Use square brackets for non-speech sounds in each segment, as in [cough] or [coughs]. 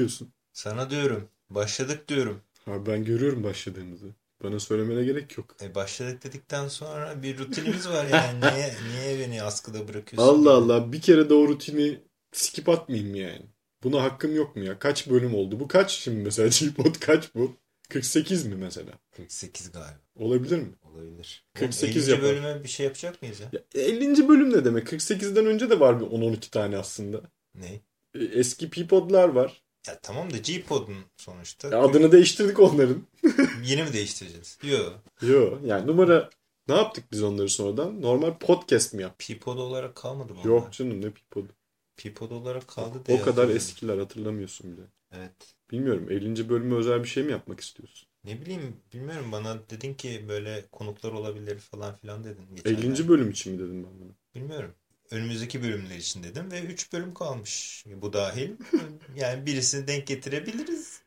Diyorsun? Sana diyorum. Başladık diyorum. Abi ben görüyorum başladığımızı. Bana söylemene gerek yok. E başladık dedikten sonra bir rutinimiz var yani. [laughs] Niye, niye beni askıda bırakıyorsun? Allah Allah bir kere de o rutini skip atmayayım yani? Buna hakkım yok mu ya? Kaç bölüm oldu? Bu kaç şimdi mesela? [laughs] G-Pod kaç bu? 48 mi mesela? 48 galiba. Olabilir mi? Olabilir. 48 50. yapar. bölüme bir şey yapacak mıyız ya? Ya 50. bölüm ne demek? 48'den önce de var bir 10-12 tane aslında. Ne? E, Eski P-Pod'lar var. Ya tamam da G-Pod'un sonuçta. Ya adını değiştirdik onların. [laughs] Yeni mi değiştireceğiz? Yok. Yo yani numara ne yaptık biz onları sonradan? Normal podcast mi yaptık? P-Pod olarak kalmadı mı? Yok onlar? canım ne P-Pod. P-Pod olarak kaldı diye O kadar eskiler hatırlamıyorsun bile. Evet. Bilmiyorum 50. bölüme özel bir şey mi yapmak istiyorsun? Ne bileyim bilmiyorum bana dedin ki böyle konuklar olabilir falan filan dedin. 50. geçenlerde. bölüm için mi dedim ben bunu? Bilmiyorum. Önümüzdeki bölümler için dedim ve 3 bölüm kalmış. Bu dahil. [laughs] Yani birisini denk getirebiliriz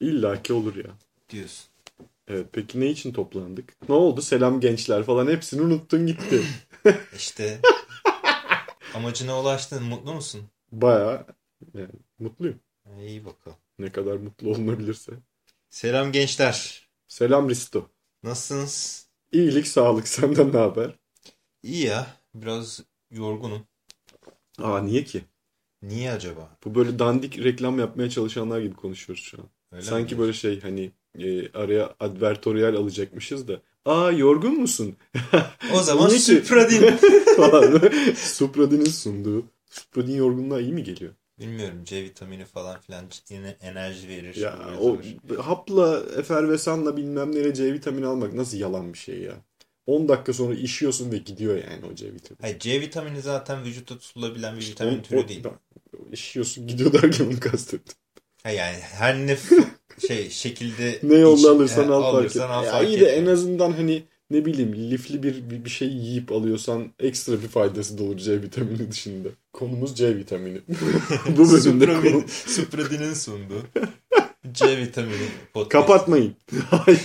İlla ki olur ya. diyorsun. Evet peki ne için toplandık? Ne oldu? Selam gençler falan hepsini unuttun gitti. [laughs] İşte amacına ulaştın. Mutlu musun? Baya yani, mutluyum. İyi bakalım. Ne kadar mutlu olunabilirse. Selam gençler. Selam Risto. Nasılsınız? İyilik sağlık senden ne haber? İyi ya. Biraz yorgunum. Aa niye ki? Niye acaba? Bu böyle dandik reklam yapmaya çalışanlar gibi konuşuyoruz şu an. Öyle Sanki mi? böyle şey hani e, araya advertorial alacakmışız da. Aa yorgun musun? [laughs] O zaman? Supradin. [laughs] Falan. [laughs] Supradin'in sunduğu. Supradin yorgunluğa iyi mi geliyor? Bilmiyorum C vitamini falan filan yine enerji verir. Ya o hapla, efervesanla bilmem neyle C vitamini almak nasıl yalan bir şey ya. 10 dakika sonra işiyorsun ve gidiyor yani o C vitamini. Hayır C vitamini zaten vücutta tutulabilen bir İşte vitamin türü o- değil. İşiyorsun gidiyor derken onu kastettim. Ha yani her ne [laughs] şey şekilde Ne yolla iç- alırsan al fark et. al Ya fark iyi de en azından hani ne bileyim lifli bir, bir, şey yiyip alıyorsan ekstra bir faydası da olur C vitamini dışında. Konumuz C vitamini. [laughs] Bu bölümde konu... Supradin'in sunduğu [laughs] C vitamini podcast. Kapatmayın. Hayır.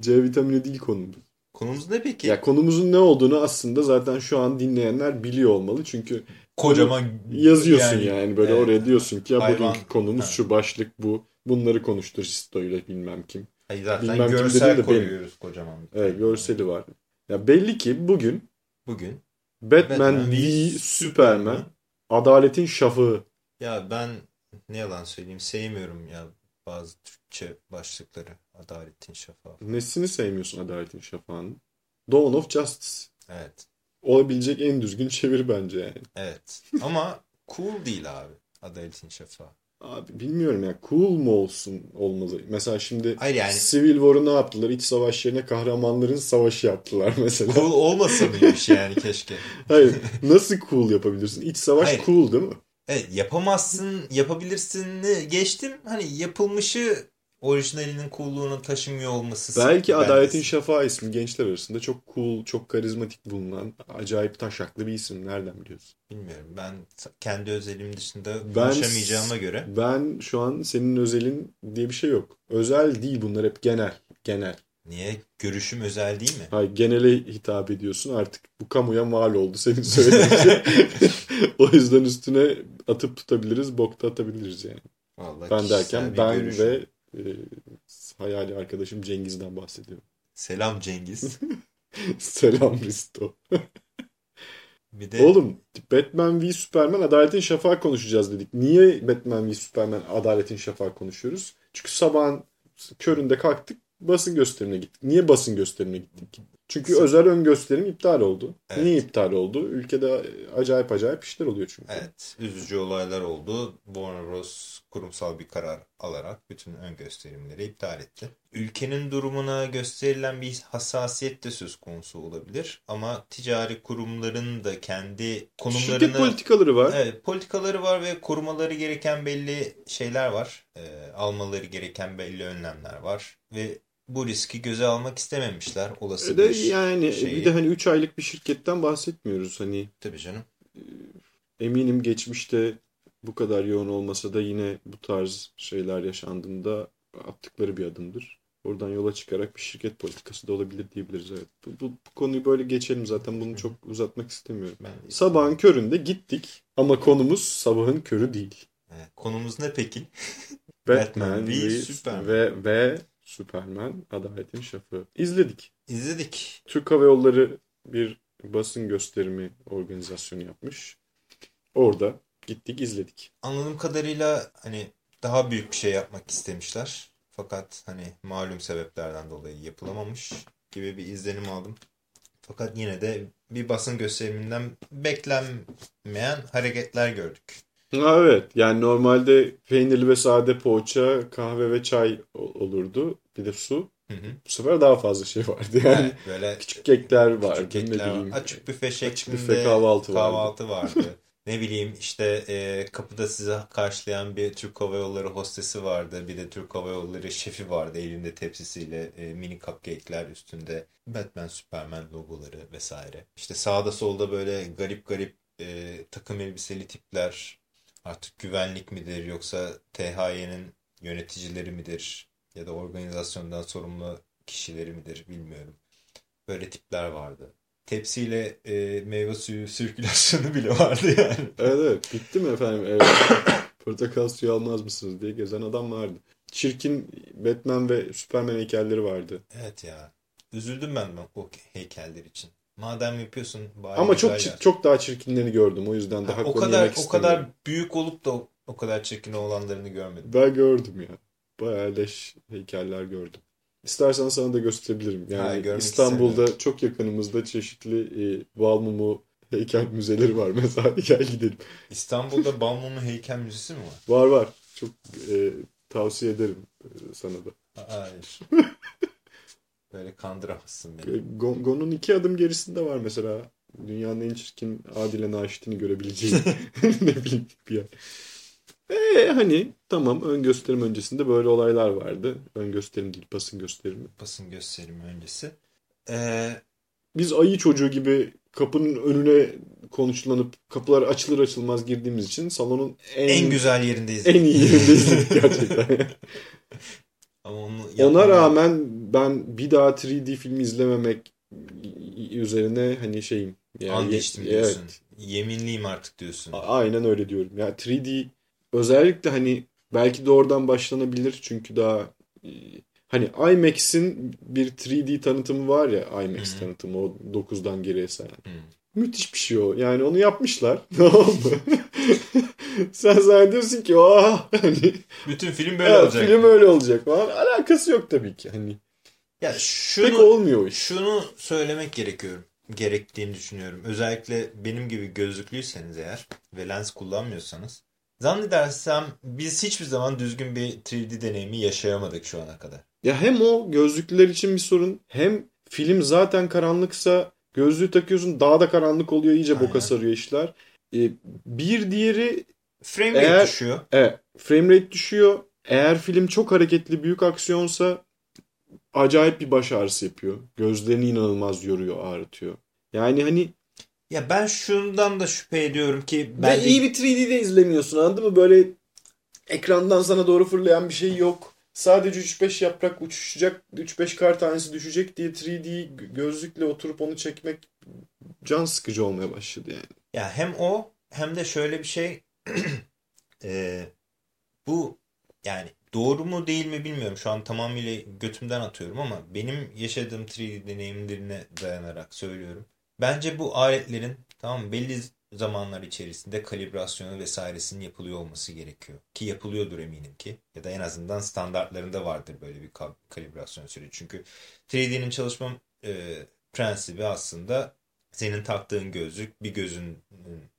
C vitamini değil konumuz. Konumuz ne peki? Ya konumuzun ne olduğunu aslında zaten şu an dinleyenler biliyor olmalı. Çünkü Kocaman yazıyorsun yani, böyle evet, oraya diyorsun ki ya hayvan- bugünkü konumuz Ha. şu başlık bu. Bunları konuştur Sisto ile bilmem kim. Hayır zaten Bilmem kim görsel dediğin de koyuyoruz kocaman. bir Evet görseli var. Ya belli ki bugün Bugün Batman, Batman v Superman Adaletin Şafağı. Ya ben ne yalan söyleyeyim sevmiyorum ya bazı Türkçe başlıkları. Adaletin Şafağı. Nesini sevmiyorsun Adaletin Şafağı'nın? Dawn of Justice. Evet. Olabilecek en düzgün çeviri bence yani. Evet. Ama cool değil abi. Adaletin Şafağı. Abi bilmiyorum ya cool mu olsun olmalı. Mesela şimdi Hayır yani Civil War'u ne yaptılar? İç savaş yerine kahramanların savaşı yaptılar [laughs] mesela. cool olmasa mıymış yani keşke. Hayır. Nasıl cool yapabilirsin? İç savaş Hayır. cool değil mi? Evet yapamazsın, yapabilirsin geçtim. Hani yapılmışı orijinalinin coolluğunu taşımıyor olması. Belki Adaletin Şafağı ismi gençler arasında çok cool, çok karizmatik bulunan, acayip taşaklı bir isim. Nereden biliyorsun? Bilmiyorum. Ben kendi özelim dışında Ben- konuşamayacağıma göre. Ben şu an senin özelin diye bir şey yok. Özel değil bunlar hep genel. Genel. Niye? Görüşüm özel değil mi? Hayır genele hitap ediyorsun artık. Bu kamuya mal oldu senin söylediğin şey. [laughs] o yüzden üstüne atıp tutabiliriz, bokta atabiliriz yani. Vallahi Ben derken ben görüşüm. ve e, hayali arkadaşım Cengiz'den bahsediyorum. Selam Cengiz. [laughs] Selam Risto. [laughs] Bir de Oğlum Batman v Superman Adaletin Şafağı konuşacağız dedik. Niye Batman v Superman Adaletin Şafağı konuşuyoruz? Çünkü sabahın köründe kalktık basın gösterimine gittik. Niye basın gösterimine gittik? Çünkü özel ön gösterim iptal oldu. Evet. Niye iptal oldu? Ülkede acayip acayip işler oluyor çünkü. evet üzücü olaylar oldu. Warner Bros. kurumsal bir karar alarak bütün ön gösterimleri iptal etti. Ülkenin durumuna gösterilen bir hassasiyet de söz konusu olabilir. Ama ticari kurumların da kendi konumlarını... Şirket politikaları var. Evet, politikaları var ve korumaları gereken belli şeyler var. Ee, almaları gereken belli önlemler var. Ve bu riski göze almak istememişler. Olası E de bir yani şeyi. bir de hani 3 aylık bir şirketten bahsetmiyoruz. Hani Tabii canım. eminim geçmişte bu kadar yoğun olmasa da yine bu tarz şeyler yaşandığında attıkları bir adımdır. Oradan yola çıkarak bir şirket politikası da olabilir diyebiliriz. Evet. Bu, bu, bu konuyu böyle geçelim zaten bunu çok uzatmak istemiyorum. Ben Sabahın köründe gittik ama konumuz sabahın körü değil. Evet, konumuz ne peki? Batman, Batman v Superman. ve, ve Superman Adaletin Şafı. İzledik. İzledik. Türk Hava Yolları bir basın gösterimi organizasyonu yapmış. Orada gittik izledik. Anladığım kadarıyla hani daha büyük bir şey yapmak istemişler. Fakat hani malum sebeplerden dolayı yapılamamış gibi bir izlenim aldım. Fakat yine de bir basın gösteriminden beklenmeyen hareketler gördük. Ha, evet yani normalde peynirli ve sade poğaça, kahve ve çay olurdu. Bir de su. Hı hı. Bu sefer daha fazla şey vardı yani. Yani böyle Küçük kekler vardı. küçük kekler ne bileyim. Açık büfe şeklinde Açık büfe kahvaltı vardı. kahvaltı vardı. ne bileyim işte e, kapıda sizi karşılayan bir Türk Hava Yolları hostesi vardı. Bir de Türk Hava Yolları şefi vardı elinde tepsisiyle e, mini cupcake'ler üstünde Batman, Superman logoları vesaire. İşte sağda solda böyle garip garip e, takım elbiseli tipler artık güvenlik midir yoksa THY'nin yöneticileri midir ya da organizasyondan sorumlu kişileri midir bilmiyorum. Böyle tipler vardı. Tepsiyle e, meyve suyu sirkülasyonu bile vardı yani. [laughs] Evet evet. Bitti mi efendim? Evet. [coughs] Portakal suyu almaz mısınız diye gezen adam vardı. Çirkin Batman ve Superman heykelleri vardı. Evet ya. Üzüldüm ben o heykeller için. Madem yapıyorsun bari Ama çok yap. çok daha çirkinlerini gördüm. O yüzden Ha, daha o kadar o kadar büyük olup da o, o kadar çirkin olanlarını görmedim. Ben gördüm ya. Bayağı leş heykeller gördüm. İstersen sana da gösterebilirim. Yani Ha, İstanbul'da istemiyorum. çok yakınımızda çeşitli e, bal mumu heykel müzeleri var. [laughs] Mesela gel gidelim. İstanbul'da Balmumu Heykel Müzesi mi var? Var var. Çok e, tavsiye ederim e, sana da. Hayır. [laughs] Böyle kandıramazsın beni. Go- Go'nun iki adım gerisinde var mesela. Dünyanın en çirkin Adile Naşit'ini görebileceğin [laughs] [laughs] ne bileyim bir yer. E, hani tamam ön gösterim öncesinde böyle olaylar vardı. Ön gösterim değil basın gösterimi. Basın gösterimi öncesi. Ee, Biz ayı çocuğu gibi kapının önüne konuşlanıp kapılar açılır açılmaz girdiğimiz için salonun en, en güzel yerindeyiz. en iyi yerindeyiz [laughs] gerçekten. Ama onu Ona rağmen ben bir daha 3D film izlememek üzerine hani şeyim. İçtim evet, diyorsun. Yeminliyim artık diyorsun. a- aynen öyle diyorum. Ya 3D özellikle hani belki de oradan başlanabilir çünkü daha e, hani IMAX'in bir 3D tanıtımı var ya IMAX Hı hı. tanıtımı o 9'dan geriye sayan. Hı. Müthiş bir şey o. Yani onu yapmışlar. [laughs] Tamam mı? [laughs] Sen zannediyorsun ki oh [laughs] hani Bütün film böyle evet, olacak. film öyle olacak falan. Alakası yok tabii ki. Hani Ya pek şunu olmuyor o iş. şunu söylemek gerekiyor. Gerektiğini düşünüyorum. Özellikle benim gibi gözlüklüyseniz eğer ve lens kullanmıyorsanız zannedersem biz hiçbir zaman düzgün bir 3D deneyimi yaşayamadık şu ana kadar. Ya hem o gözlüklüler için bir sorun hem film zaten karanlıksa gözlüğü takıyorsun daha da karanlık oluyor iyice Aynen. boka sarıyor işler. Ee, bir diğeri Frame rate Eğer- düşüyor. evet, frame rate düşüyor. Eğer film çok hareketli büyük aksiyonsa acayip bir baş ağrısı yapıyor. Gözlerini inanılmaz yoruyor ağrıtıyor. Yani hani Ya ben şundan da şüphe ediyorum ki bence iyi bir 3D'de izlemiyorsun anladın mı? Böyle ekrandan sana doğru fırlayan bir şey yok. Sadece 3-5 yaprak uçuşacak, 3-5 kar tanesi düşecek diye 3D gözlükle oturup onu çekmek can sıkıcı olmaya başladı yani. Ya hem o hem de şöyle bir şey [clears throat] Eee, bu yani doğru mu değil mi bilmiyorum. Şu an tamamıyla götümden atıyorum ama benim yaşadığım 3D deneyimlerine dayanarak söylüyorum. Bence bu aletlerin tamam belli zamanlar içerisinde kalibrasyonu vesairesinin yapılıyor olması gerekiyor. Ki yapılıyordur eminim ki. Ya da en azından standartlarında vardır böyle bir ka- kalibrasyon süreci. Çünkü 3D'nin çalışma e, prensibi aslında senin taktığın gözlük bir gözün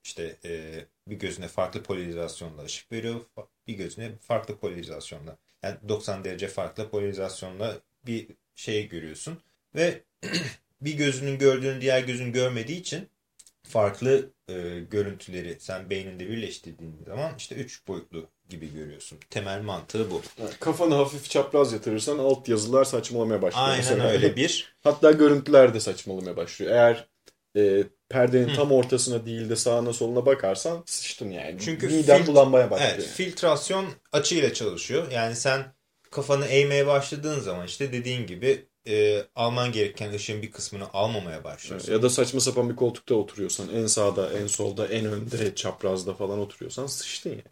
işte e, bir gözüne farklı polarizasyonla ışık veriyor. Bir gözüne farklı polarizasyonla. Yani 90 derece farklı polarizasyonla bir şey görüyorsun. Ve [clears throat] bir gözünün gördüğünü diğer gözün görmediği için farklı e, görüntüleri sen beyninde birleştirdiğin zaman işte 3 boyutlu gibi görüyorsun. Temel mantığı bu. Kafanı hafif çapraz yatırırsan alt yazılar saçmalamaya başlıyor. Aynen mesela. öyle [laughs] bir. Hatta görüntüler de saçmalamaya başlıyor. Eğer e, perdenin Hı. tam ortasına değil de sağına soluna bakarsan sıçtın yani. Çünkü Miden fil- bulanmaya başlıyor. Evet, filtrasyon açıyla çalışıyor. Yani sen kafanı eğmeye başladığın zaman işte dediğin gibi e, alman gereken ışığın bir kısmını almamaya başlıyorsun. Ya da saçma sapan bir koltukta oturuyorsan en sağda, en solda, en önde, çaprazda falan oturuyorsan sıçtın yani.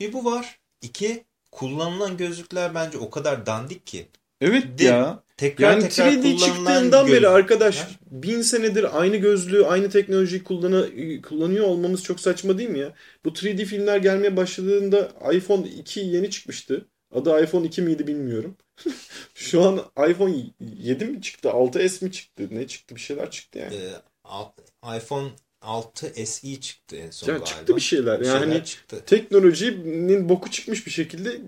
Bir bu var. İki kullanılan gözlükler bence o kadar dandik ki. Evet De- ya. Tekrar Yani tekrar 3D kullanılan çıktığından beri arkadaş bin senedir aynı gözlüğü, aynı teknolojiyi kullanı, kullanıyor olmamız çok saçma değil mi ya? Bu 3D filmler gelmeye başladığında iPhone 2 yeni çıkmıştı. Adı iPhone 2 miydi bilmiyorum. [laughs] Şu an iPhone 7 mi çıktı? 6S mi çıktı? Ne çıktı? Bir şeyler çıktı yani. Ee, iPhone 6 SE çıktı en son Ya galiba. çıktı bir şeyler. Bir Yani şeyler çıktı. teknolojinin boku çıkmış bir şekilde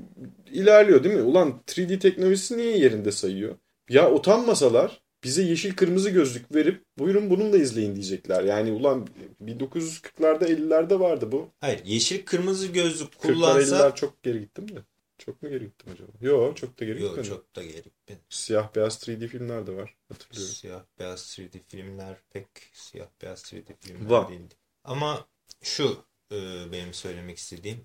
ilerliyor değil mi? Ulan 3D teknolojisi niye yerinde sayıyor? Ya utanmasalar bize yeşil kırmızı gözlük verip buyurun bununla izleyin diyecekler. Yani ulan 1940'larda 50'lerde vardı bu. Hayır yeşil kırmızı gözlük 40'lar kullansa 50'ler çok geri gittim de. Çok mu geri gittim acaba? Yok çok da geri Yok gitmedim. çok da geri. Ben- Siyah beyaz 3D filmler de var. Hatırlıyorum. Siyah beyaz 3D filmler pek siyah beyaz 3D filmler Var. değildi. Ama şu e, benim söylemek istediğim.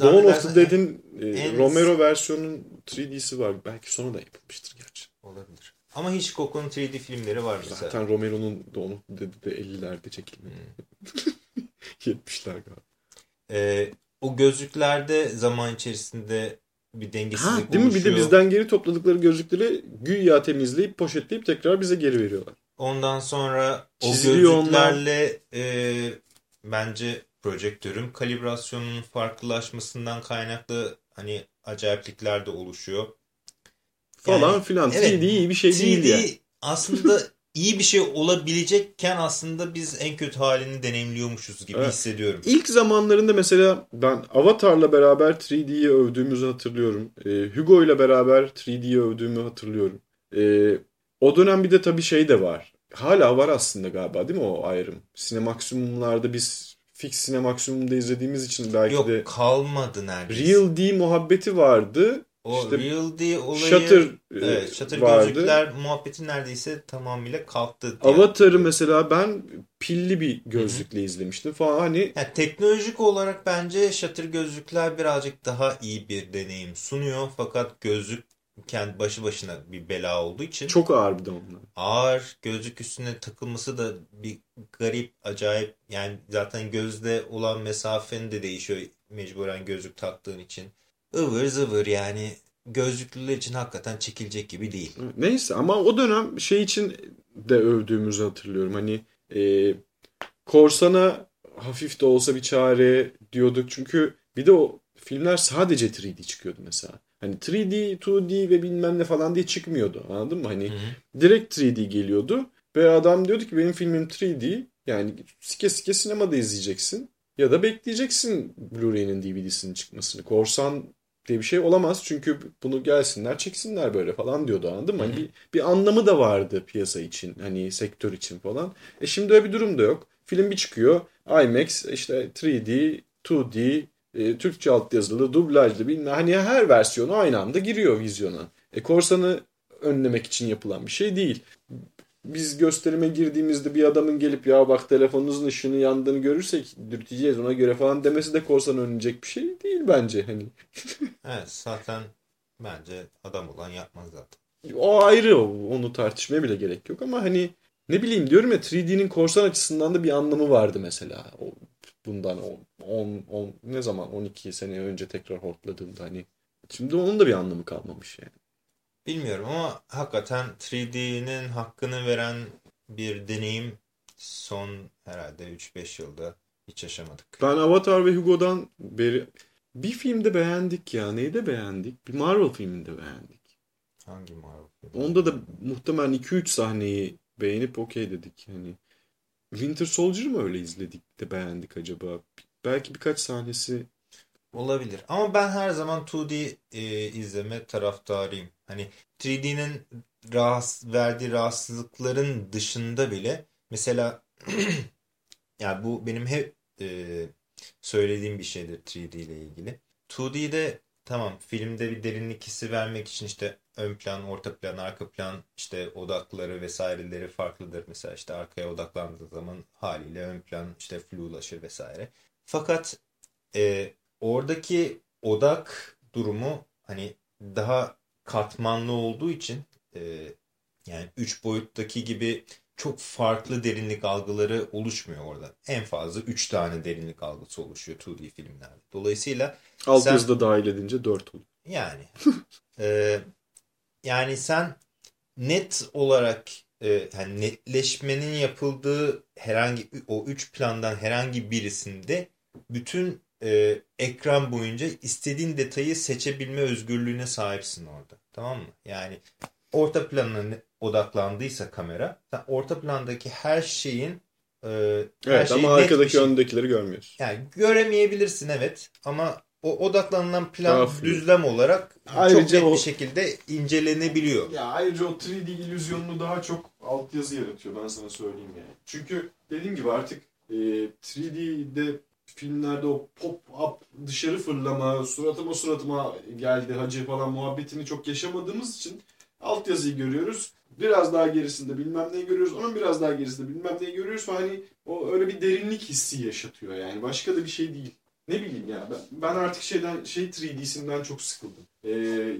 Dawn of the Dead'in e, en- Romero versiyonunun 3D'si var. Belki sonu da yapılmıştır gerçi. Olabilir. Ama Hitchcock'un 3D filmleri var mesela. Zaten Romero'nun Dawn of the Dead'i de 50'lerde çekilmedi. Hmm. [laughs] 70'ler galiba. E, o gözlüklerde zaman içerisinde bir dengesizlik Ha, değil mi? Bir de oluşuyor. bizden geri topladıkları gözlükleri güya temizleyip poşetleyip tekrar bize geri veriyorlar. Ondan sonra o Çiziliyor gözlüklerle e, bence projektörün kalibrasyonunun farklılaşmasından kaynaklı hani acayiplikler de oluşuyor. Falan Yani, filan. evet, 3D iyi bir şey 3D değil ya. aslında [laughs] iyi bir şey olabilecekken aslında biz en kötü halini deneyimliyormuşuz gibi Evet. hissediyorum. İlk zamanlarında mesela ben Avatar'la beraber 3D'yi övdüğümüzü hatırlıyorum. Ee, Hugo ile beraber 3D'yi övdüğümü hatırlıyorum. Ee, o dönem bir de tabii şey de var. Hala var aslında galiba değil mi o ayrım? Sinemaksimumlarda biz fix Sinemaksimum'da izlediğimiz için belki Yok de kalmadı neredeyse. Real D muhabbeti vardı. O işte Real D olayı Shutter e, evet, Shutter vardı. gözlükler muhabbeti neredeyse tamamıyla kalktı. diye Avatar'ı mesela ben pilli bir gözlükle izlemiştim falan. Hani Yani teknolojik olarak bence Shutter gözlükler birazcık daha iyi bir deneyim sunuyor. Fakat gözlük kendi başı başına bir bela olduğu için çok ağır bir de onlar. ağır gözlük üstüne takılması da bir garip, acayip. Yani zaten gözde olan mesafeni de değişiyor mecburen gözlük taktığın için. Ivır zıvır yani gözlüklüler için hakikaten çekilecek gibi değil. Neyse ama o dönem şey için de övdüğümüzü hatırlıyorum. Hani e, korsana hafif de olsa bir çare diyorduk. Çünkü bir de o filmler sadece 3D çıkıyordu mesela. Hani 3D, 2D ve bilmem ne falan diye çıkmıyordu. Anladın mı? Hani Hı hı. direkt 3D geliyordu. Ve adam diyordu ki benim filmim 3D. Yani sike sike sinemada izleyeceksin. Ya da bekleyeceksin Blu-ray'nin DVD'sinin çıkmasını. Korsan diye bir şey olamaz. Çünkü bunu gelsinler çeksinler böyle falan diyordu anladın mı? Hani bir, bir anlamı da vardı piyasa için. Hani sektör için falan. E şimdi öyle bir durum da yok. Film bir çıkıyor. IMAX işte 3D, 2D, e, Türkçe altyazılı, dublajlı bilmem. Hani her versiyonu aynı anda giriyor vizyona. E korsanı önlemek için yapılan bir şey değil. Biz gösterime girdiğimizde bir adamın gelip ya bak telefonunuzun ışığını yandığını görürsek dürteceğiz ona göre falan demesi de korsan önlenecek bir şey değil bence. Hani [laughs] Evet zaten bence adam olan yapmaz zaten. o ayrı. Onu tartışmaya bile gerek yok ama hani ne bileyim diyorum ya 3D'nin korsan açısından da bir anlamı vardı mesela. O, bundan 10, 10 ne zaman 12 sene önce tekrar hortladığımda hani şimdi onun da bir anlamı kalmamış yani. Bilmiyorum ama hakikaten 3D'nin hakkını veren bir deneyim son herhalde 3-5 yılda hiç yaşamadık. Ben Avatar ve Hugo'dan beri bir filmde beğendik ya. Neyde beğendik? Bir Marvel filminde beğendik. Hangi Marvel filmi? Onda da muhtemelen 2-3 sahneyi beğenip okey dedik. Hani Winter Soldier mı öyle izledik de beğendik acaba? Belki birkaç sahnesi Olabilir. Ama ben her zaman 2D e, izleme taraftarıyım. Hani 3D'nin rahatsız, verdiği rahatsızlıkların dışında bile mesela [clears throat] yani bu benim hep e, söylediğim bir şeydir 3D ile ilgili. 2D'de tamam filmde bir derinlik hissi vermek için işte ön plan, orta plan, arka plan işte odakları vesaireleri farklıdır. Mesela işte arkaya odaklandığı zaman haliyle ön plan işte flulaşır vesaire. Fakat e, oradaki odak durumu hani daha katmanlı olduğu için e, yani üç boyuttaki gibi çok farklı derinlik algıları oluşmuyor orada. En fazla 3 tane derinlik algısı oluşuyor 2D filmlerde. Dolayısıyla Alt sen- yazıda dahil edince 4 oluyor. yani [laughs] e, yani sen net olarak e, yani netleşmenin yapıldığı herhangi o üç plandan herhangi birisinde bütün e, ekran boyunca istediğin detayı seçebilme özgürlüğüne sahipsin orada. Tamam mı? Yani orta planına odaklandıysa kamera sen orta plandaki her şeyin e, her Evet şeyi ama arkadaki şey- öndekileri görmüyorsun. yani göremeyebilirsin evet ama o odaklanılan plan düzlem olarak Ayrıca çok net o- bir şekilde incelenebiliyor. Ya ayrıca o 3D illüzyonunu daha çok altyazı yaratıyor ben sana söyleyeyim yani. Çünkü dediğim gibi artık e, 3D'de filmlerde o pop up dışarı fırlama suratıma suratıma geldi hacı falan muhabbetini çok yaşamadığımız için altyazıyı görüyoruz. Biraz daha gerisinde bilmem neyi görüyoruz. Onun biraz daha gerisinde bilmem neyi görüyoruz. Hani o öyle bir derinlik hissi yaşatıyor yani. Başka da bir şey değil. Ne bileyim ya ben, ben artık şeyden şey 3D'sinden çok sıkıldım. Ee,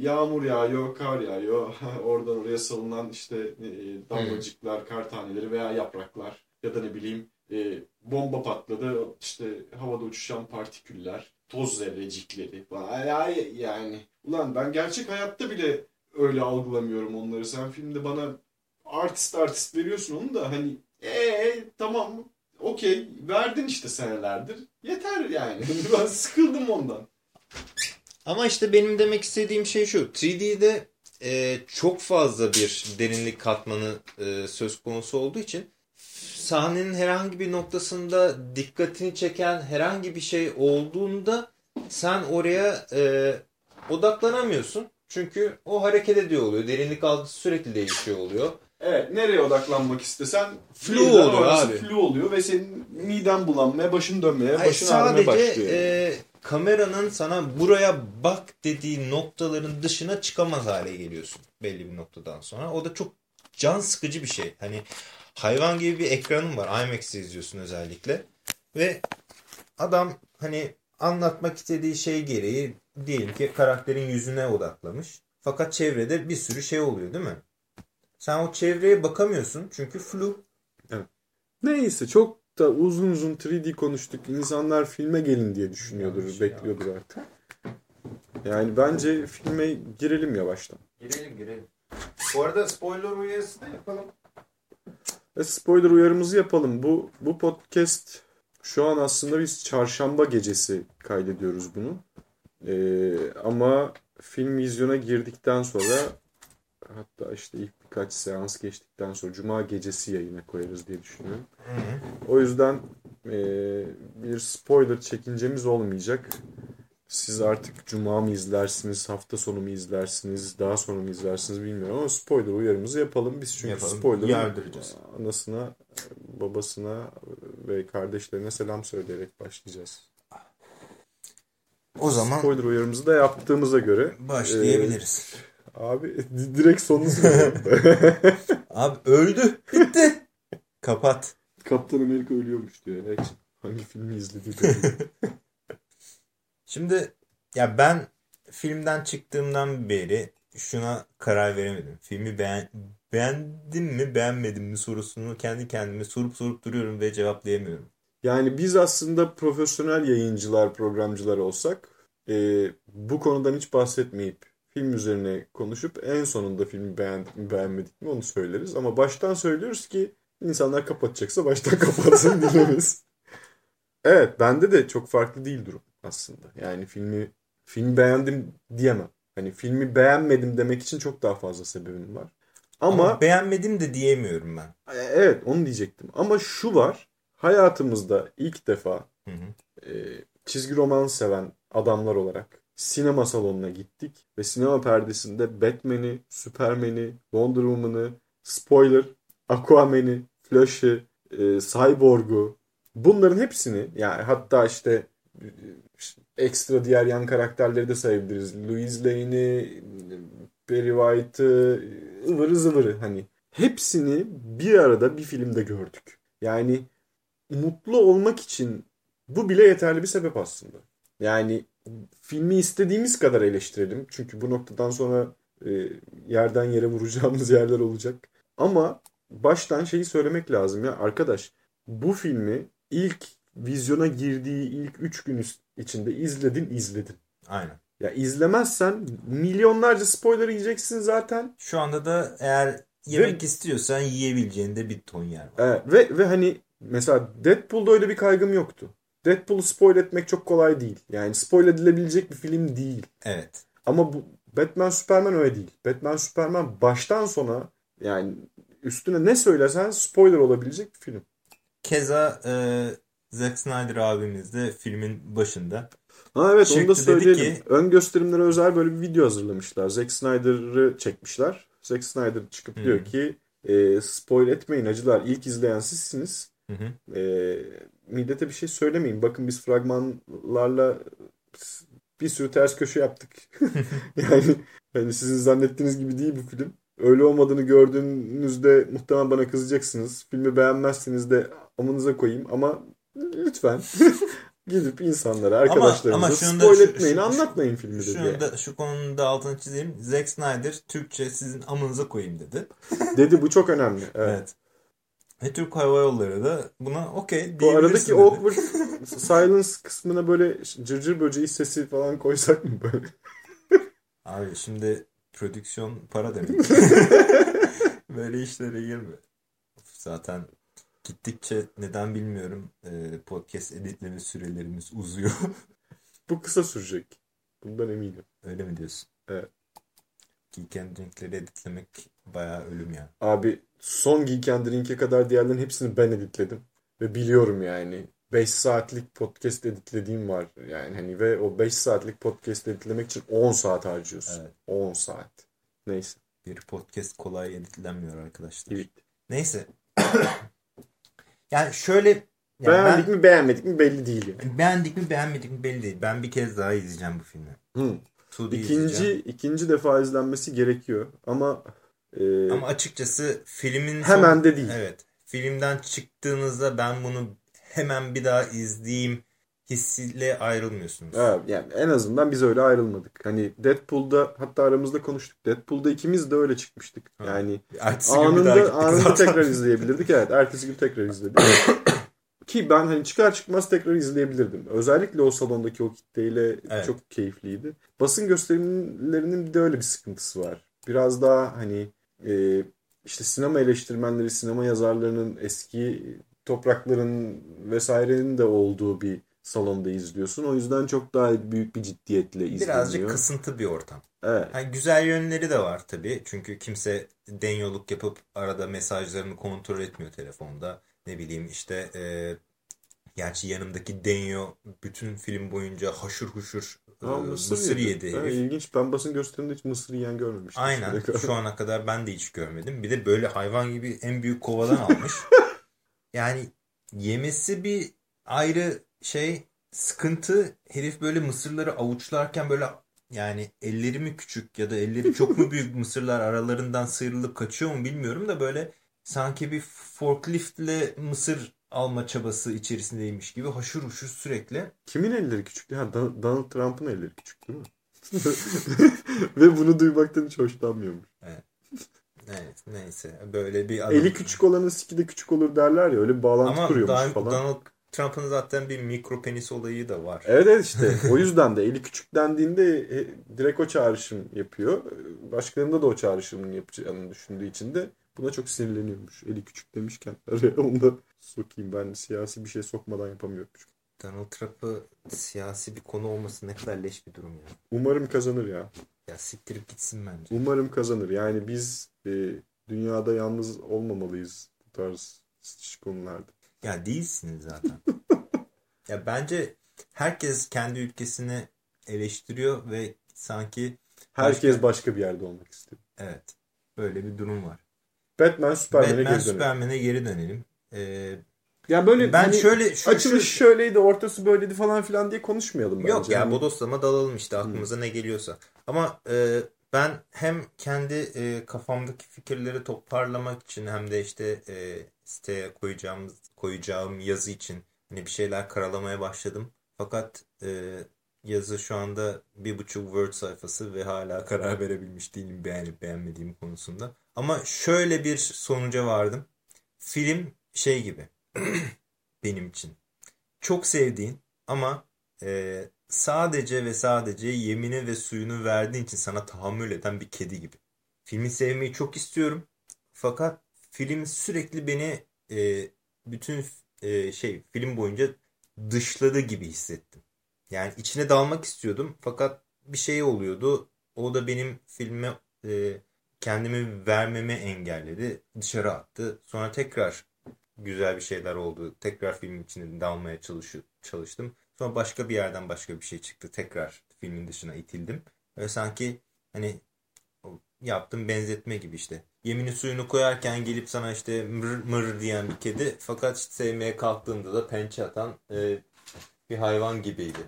yağmur yağıyor, kar yağıyor. [laughs] Oradan oraya salınan işte e, damlacıklar, kar taneleri veya yapraklar ya da ne bileyim e, bomba patladı. işte havada uçuşan partiküller, toz zerrecikleri falan. Yani, ulan ben gerçek hayatta bile öyle algılamıyorum onları. Sen filmde bana artist artist veriyorsun onu da hani ee tamam okey verdin işte senelerdir. Yeter yani. [laughs] ben sıkıldım ondan. Ama işte benim demek istediğim şey şu. 3D'de e, çok fazla bir derinlik katmanı e, söz konusu olduğu için sahnenin herhangi bir noktasında dikkatini çeken herhangi bir şey olduğunda sen oraya e, odaklanamıyorsun. Çünkü o hareket ediyor oluyor. Derinlik algısı sürekli değişiyor oluyor. Evet nereye odaklanmak istesen Flu oluyor abi. Flu oluyor ve senin miden bulanmaya, başın dönmeye, Ay, başın ağrımaya sadece başlıyor. e, kameranın sana buraya bak dediği noktaların dışına çıkamaz hale geliyorsun belli bir noktadan sonra. O da çok can sıkıcı bir şey. Hani hayvan gibi bir ekranın var. IMAX'te izliyorsun özellikle. Ve adam hani anlatmak istediği şey gereği diyelim ki karakterin yüzüne odaklamış. Fakat çevrede bir sürü şey oluyor değil mi? Sen o çevreye bakamıyorsun çünkü flu. Neyse çok da uzun uzun 3D konuştuk. İnsanlar filme gelin diye düşünüyordur, Yanlış ya. bekliyordur artık. Yani bence filme girelim yavaştan. Girelim girelim. Bu arada spoiler uyarısı da yapalım. Ve spoiler uyarımızı yapalım. Bu bu podcast şu an aslında biz çarşamba gecesi kaydediyoruz bunu. Ee, ama film vizyona girdikten sonra hatta işte ilk birkaç seans geçtikten sonra cuma gecesi yayına koyarız diye düşünüyorum. O yüzden e, bir spoiler çekincemiz olmayacak. Siz artık cuma mı izlersiniz, hafta sonu mu izlersiniz, daha sonra mı izlersiniz bilmiyorum ama spoiler uyarımızı yapalım. Biz çünkü Yapalım, spoiler'ın yardıracağız. anasına, babasına ve kardeşlerine selam söyleyerek başlayacağız. O zaman Spoiler uyarımızı da yaptığımıza göre başlayabiliriz. e, abi di- direkt söylüyorum. [laughs] Abi öldü. Bitti. Kapat. Kaptan Amerika ölüyormuş diyor. Hangi filmi izledi? [laughs] Şimdi ya ben filmden çıktığımdan beri şuna karar veremedim. Filmi beğen, beğendim mi beğenmedim mi sorusunu kendi kendime sorup sorup duruyorum ve cevaplayamıyorum. Yani biz aslında profesyonel yayıncılar, programcılar olsak e, bu konudan hiç bahsetmeyip film üzerine konuşup en sonunda filmi beğendik mi beğenmedik mi onu söyleriz. Ama baştan söylüyoruz ki insanlar kapatacaksa baştan [laughs] kapatsın dileriz. Evet bende de çok farklı değil durum aslında. Yani filmi film beğendim diyemem. Hani filmi beğenmedim demek için çok daha fazla sebebim var. Ama, Ama beğenmedim de diyemiyorum ben. e, evet onu diyecektim. Ama şu var. Hayatımızda ilk defa Hı hı. e, çizgi roman seven adamlar olarak sinema salonuna gittik ve sinema perdesinde Batman'i, Superman'i, Wonder Woman'ı, spoiler, Aquaman'i, Flash'ı, e, Cyborg'u bunların hepsini yani hatta işte ekstra diğer yan karakterleri de sayabiliriz. Louise Lane'i, Barry White'ı, ıvırı zıvırı hani hepsini bir arada bir filmde gördük. Yani mutlu olmak için bu bile yeterli bir sebep aslında. Yani filmi istediğimiz kadar eleştirelim. Çünkü bu noktadan sonra e, yerden yere vuracağımız [laughs] yerler olacak. Ama baştan şeyi söylemek lazım ya arkadaş. Bu filmi ilk vizyona girdiği ilk 3 gün içinde izledin izledin. Aynen. Ya izlemezsen milyonlarca spoiler yiyeceksin zaten. Şu anda da eğer yemek ve, istiyorsan yiyebileceğin de bir ton yer var. Evet, ve, ve hani mesela Deadpool'da öyle bir kaygım yoktu. Deadpool'u spoil etmek çok kolay değil. Yani spoil edilebilecek bir film değil. Evet. Ama bu Batman Superman öyle değil. Batman Superman baştan sona yani üstüne ne söylesen spoiler olabilecek bir film. Keza e, Zack Snyder abimiz de filmin başında Ha evet onu da söyleyelim. Ki, Ön gösterimlere özel böyle bir video hazırlamışlar. Zack Snyder'ı çekmişler. Zack Snyder çıkıp hı. diyor ki e, spoil etmeyin acılar. İlk izleyen sizsiniz. Hı hı. E, millete bir şey söylemeyin. Bakın biz fragmanlarla bir sürü ters köşe yaptık. [laughs] [laughs] yani hani sizin zannettiğiniz gibi değil bu film. Öyle olmadığını gördüğünüzde muhtemelen bana kızacaksınız. Filmi beğenmezseniz de amınıza koyayım ama lütfen [laughs] gidip insanlara, arkadaşlarınıza ama, ama spoil da, etmeyin, şu, anlatmayın filmi dedi. Şunu da, şu konunun da altını çizeyim. Zack Snyder Türkçe sizin amınıza koyayım dedi. [laughs] dedi bu çok önemli. Evet. evet. Ve Türk Hava Yolları da buna okey Bu aradaki dedi. awkward [laughs] silence kısmına böyle cırcır böceği sesi falan koysak mı böyle? Abi şimdi prodüksiyon para demek. böyle işlere girme. Zaten gittikçe neden bilmiyorum podcast editleme sürelerimiz uzuyor. [laughs] Bu kısa sürecek. Bundan eminim. Öyle mi diyorsun? Evet. Geek and Drink'leri editlemek bayağı ölüm ya. Abi son Geek and Drink'e kadar diğerlerinin hepsini ben editledim. Ve biliyorum yani. 5 saatlik podcast editlediğim var. Yani hani ve o 5 saatlik podcast editlemek için 10 saat harcıyorsun. Evet. 10 saat. Neyse. Bir podcast kolay editlenmiyor arkadaşlar. Evet. Neyse. [coughs] yani şöyle yani beğendik ben, mi beğenmedik mi belli değil yani. Beğendik mi beğenmedik mi belli değil. Ben bir kez daha izleyeceğim bu filmi. Hı. İkinci, ikinci defa izlenmesi gerekiyor ama e, ama açıkçası filmin hemen son, de değil. Evet. Filmden çıktığınızda ben bunu hemen bir daha izleyeyim hissiyle ayrılmıyorsunuz. Evet, yani en azından biz öyle ayrılmadık. Hani Deadpool'da hatta aramızda konuştuk. Deadpool'da ikimiz de öyle çıkmıştık. Ha. Yani ertesi anında, anında tekrar izleyebilirdik. Evet ertesi gün tekrar izledik. [coughs] Ki ben hani çıkar çıkmaz tekrar izleyebilirdim. Özellikle o salondaki o kitleyle evet. çok keyifliydi. Basın gösterimlerinin de öyle bir sıkıntısı var. Biraz daha hani e, işte sinema eleştirmenleri, sinema yazarlarının eski toprakların vesairenin de olduğu bir salonda izliyorsun. O yüzden çok daha büyük bir ciddiyetle izleniyor. Birazcık kısıntı bir ortam. Evet. Yani güzel yönleri de var tabii. Çünkü kimse denyoluk yapıp arada mesajlarını kontrol etmiyor telefonda. Ne bileyim işte e, gerçi yanımdaki Denyo bütün film boyunca haşır huşur Ha, mısır, mısır yedi. yedi. Ha, ilginç. Ben basın gösterimde hiç mısır yiyen görmemiştim. Aynen. Şu ana kadar ben de hiç görmedim. Bir de böyle hayvan gibi en büyük kovadan [laughs] almış. yani yemesi bir ayrı şey sıkıntı. Herif böyle mısırları avuçlarken böyle yani elleri mi küçük ya da elleri çok mu büyük [laughs] mısırlar aralarından sıyrılıp kaçıyor mu bilmiyorum da böyle sanki bir forkliftle mısır alma çabası içerisindeymiş gibi haşır huşur sürekli. Kimin elleri küçük? Ha, Donald Trump'ın elleri küçük değil mi? [laughs] Ve bunu duymaktan hiç hoşlanmıyormuş. Evet. Evet neyse böyle bir adam. Eli küçük olanın siki de küçük olur derler ya öyle bir bağlantı Ama kuruyormuş Ama falan. Donald Trump'ın zaten bir mikro penis olayı da var. Evet evet işte o yüzden de eli küçük dendiğinde e, direkt o çağrışım yapıyor. Başkalarında da o çağrışımın yapacağını düşündüğü için de buna çok sinirleniyormuş. Eli küçük demişken [laughs] araya onu da sokayım ben siyasi bir şey sokmadan yapamıyorum. Donald Trump'ı siyasi bir konu olması ne kadar leş bir durum ya. Umarım kazanır ya. Ya siktirip gitsin bence. Umarım kazanır. Yani biz e, dünyada yalnız olmamalıyız bu tarz konularda. Ya değilsiniz zaten. [laughs] ya bence herkes kendi ülkesini eleştiriyor ve sanki herkes başka, başka bir yerde olmak istiyor. Evet. Böyle bir durum var. Batman Superman'e geri dönelim. Superman'e geri dönelim. Ee, ya böyle ben hani şöyle şu, açılış şu, şöyleydi, ortası böyleydi falan filan diye konuşmayalım bence. Yok ya yani. bodoslama dalalım işte aklımıza hmm. ne geliyorsa. Ama e, ben hem kendi e, kafamdaki fikirleri toparlamak için hem de işte e, siteye koyacağım koyacağım yazı için hani bir şeyler karalamaya başladım. Fakat e, yazı şu anda bir buçuk Word sayfası ve hala [laughs] karar verebilmiş değilim beğenip beğenmediğim konusunda. Ama şöyle bir sonuca vardım. Film şey gibi [clears throat] benim için. Çok sevdiğin ama e, sadece ve sadece yemini ve suyunu verdiğin için sana tahammül eden bir kedi gibi. Filmi sevmeyi çok istiyorum. Fakat film sürekli beni e, bütün e, şey film boyunca dışladı gibi hissettim. Yani içine dalmak istiyordum fakat bir şey oluyordu. O da benim filme e, kendimi vermeme engelledi. Dışarı attı. Sonra tekrar güzel bir şeyler oldu. Tekrar filmin içine dalmaya çalış çalıştım. Sonra başka bir yerden başka bir şey çıktı. Tekrar filmin dışına itildim. Ve sanki hani yaptım benzetme gibi işte. Yemini suyunu koyarken gelip sana işte mır mır diyen bir kedi fakat sevmeye kalktığında da pençe atan e, bir hayvan gibiydi.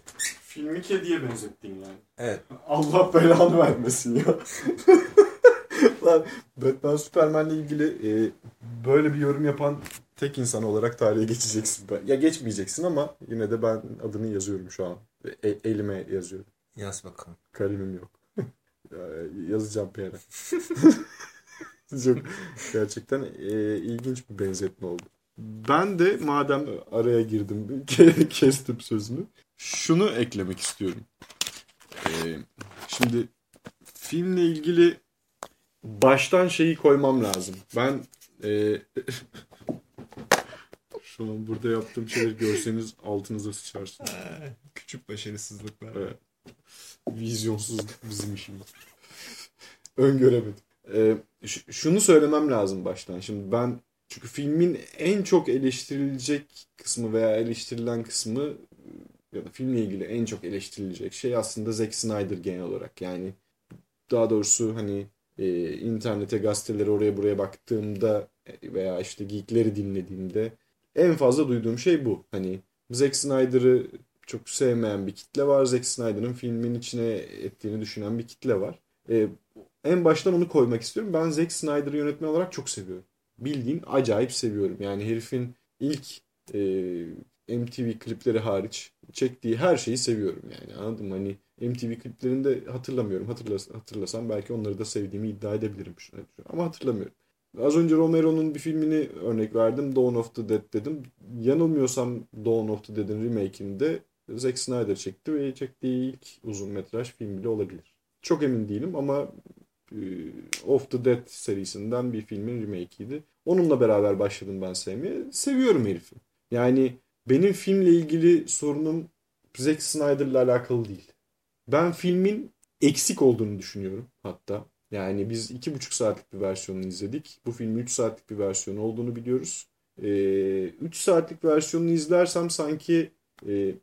Filmi kediye benzettin yani. Evet. Allah belanı vermesin ya. [laughs] Lan Batman Superman'le ilgili e, böyle bir yorum yapan tek insan olarak tarihe geçeceksin. Ya geçmeyeceksin ama yine de ben adını yazıyorum şu an. E, elime yazıyorum. Yaz bakalım. Kalemim yok. Yazacağım bir yere. [laughs] Çok gerçekten e, ilginç bir benzetme oldu. Ben de madem araya girdim, [laughs] kestim sözümü. Şunu eklemek istiyorum. Ee, şimdi filmle ilgili baştan şeyi koymam lazım. Ben e, [laughs] şu an burada yaptığım şeyleri görseniz altınıza sıçarsınız. Küçük başarısızlıklar. Evet. Vizyonsuzluk bizim işimiz. [laughs] Öngöremedim. Ee, şunu söylemem lazım baştan. Şimdi ben çünkü filmin en çok eleştirilecek kısmı veya eleştirilen kısmı ya da filmle ilgili en çok eleştirilecek şey aslında Zack Snyder genel olarak. Yani daha doğrusu hani e, internete, gazetelere oraya buraya baktığımda veya işte geekleri dinlediğimde en fazla duyduğum şey bu. Hani Zack Snyder'ı çok sevmeyen bir kitle var. Zack Snyder'ın filmin içine ettiğini düşünen bir kitle var. E, en baştan onu koymak istiyorum. Ben Zack Snyder'ı yönetmen olarak çok seviyorum. Bildiğin acayip seviyorum. Yani herifin ilk e, MTV klipleri hariç çektiği her şeyi seviyorum yani anladın mı? Hani MTV kliplerinde hatırlamıyorum. Hatırlas hatırlasam belki onları da sevdiğimi iddia edebilirim. Ama hatırlamıyorum. Az önce Romero'nun bir filmini örnek verdim. Dawn of the Dead dedim. Yanılmıyorsam Dawn of the Dead'in remake'inde Zack Snyder çekti ve çektiği ilk uzun metraj film bile olabilir. Çok emin değilim ama e, of the Dead serisinden bir filmin remake'iydi. Onunla beraber başladım ben sevmeye. Seviyorum herifi. Yani benim filmle ilgili sorunum Zack Snyder'la alakalı değil. Ben filmin eksik olduğunu düşünüyorum hatta. Yani biz iki buçuk saatlik bir versiyonunu izledik. Bu filmin üç saatlik bir versiyonu olduğunu biliyoruz. Ee, üç saatlik versiyonunu izlersem sanki e,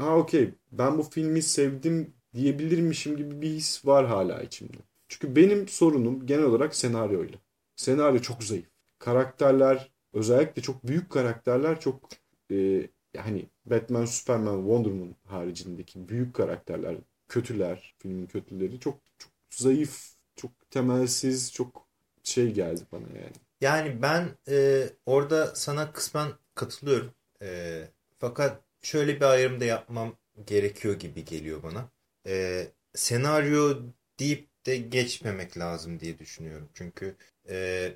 ha okey ben bu filmi sevdim diyebilirmişim gibi bir his var hala içimde. Çünkü benim sorunum genel olarak senaryoyla. Senaryo çok zayıf. Karakterler özellikle çok büyük karakterler çok e, yani Batman, Superman, Wonder Woman haricindeki büyük karakterler, kötüler, filmin kötüleri çok çok zayıf, çok temelsiz, çok şey geldi bana yani. Yani ben e, orada sana kısmen katılıyorum. E, fakat şöyle bir ayrım da yapmam gerekiyor gibi geliyor bana. E, senaryo deyip de geçmemek lazım diye düşünüyorum. Çünkü e,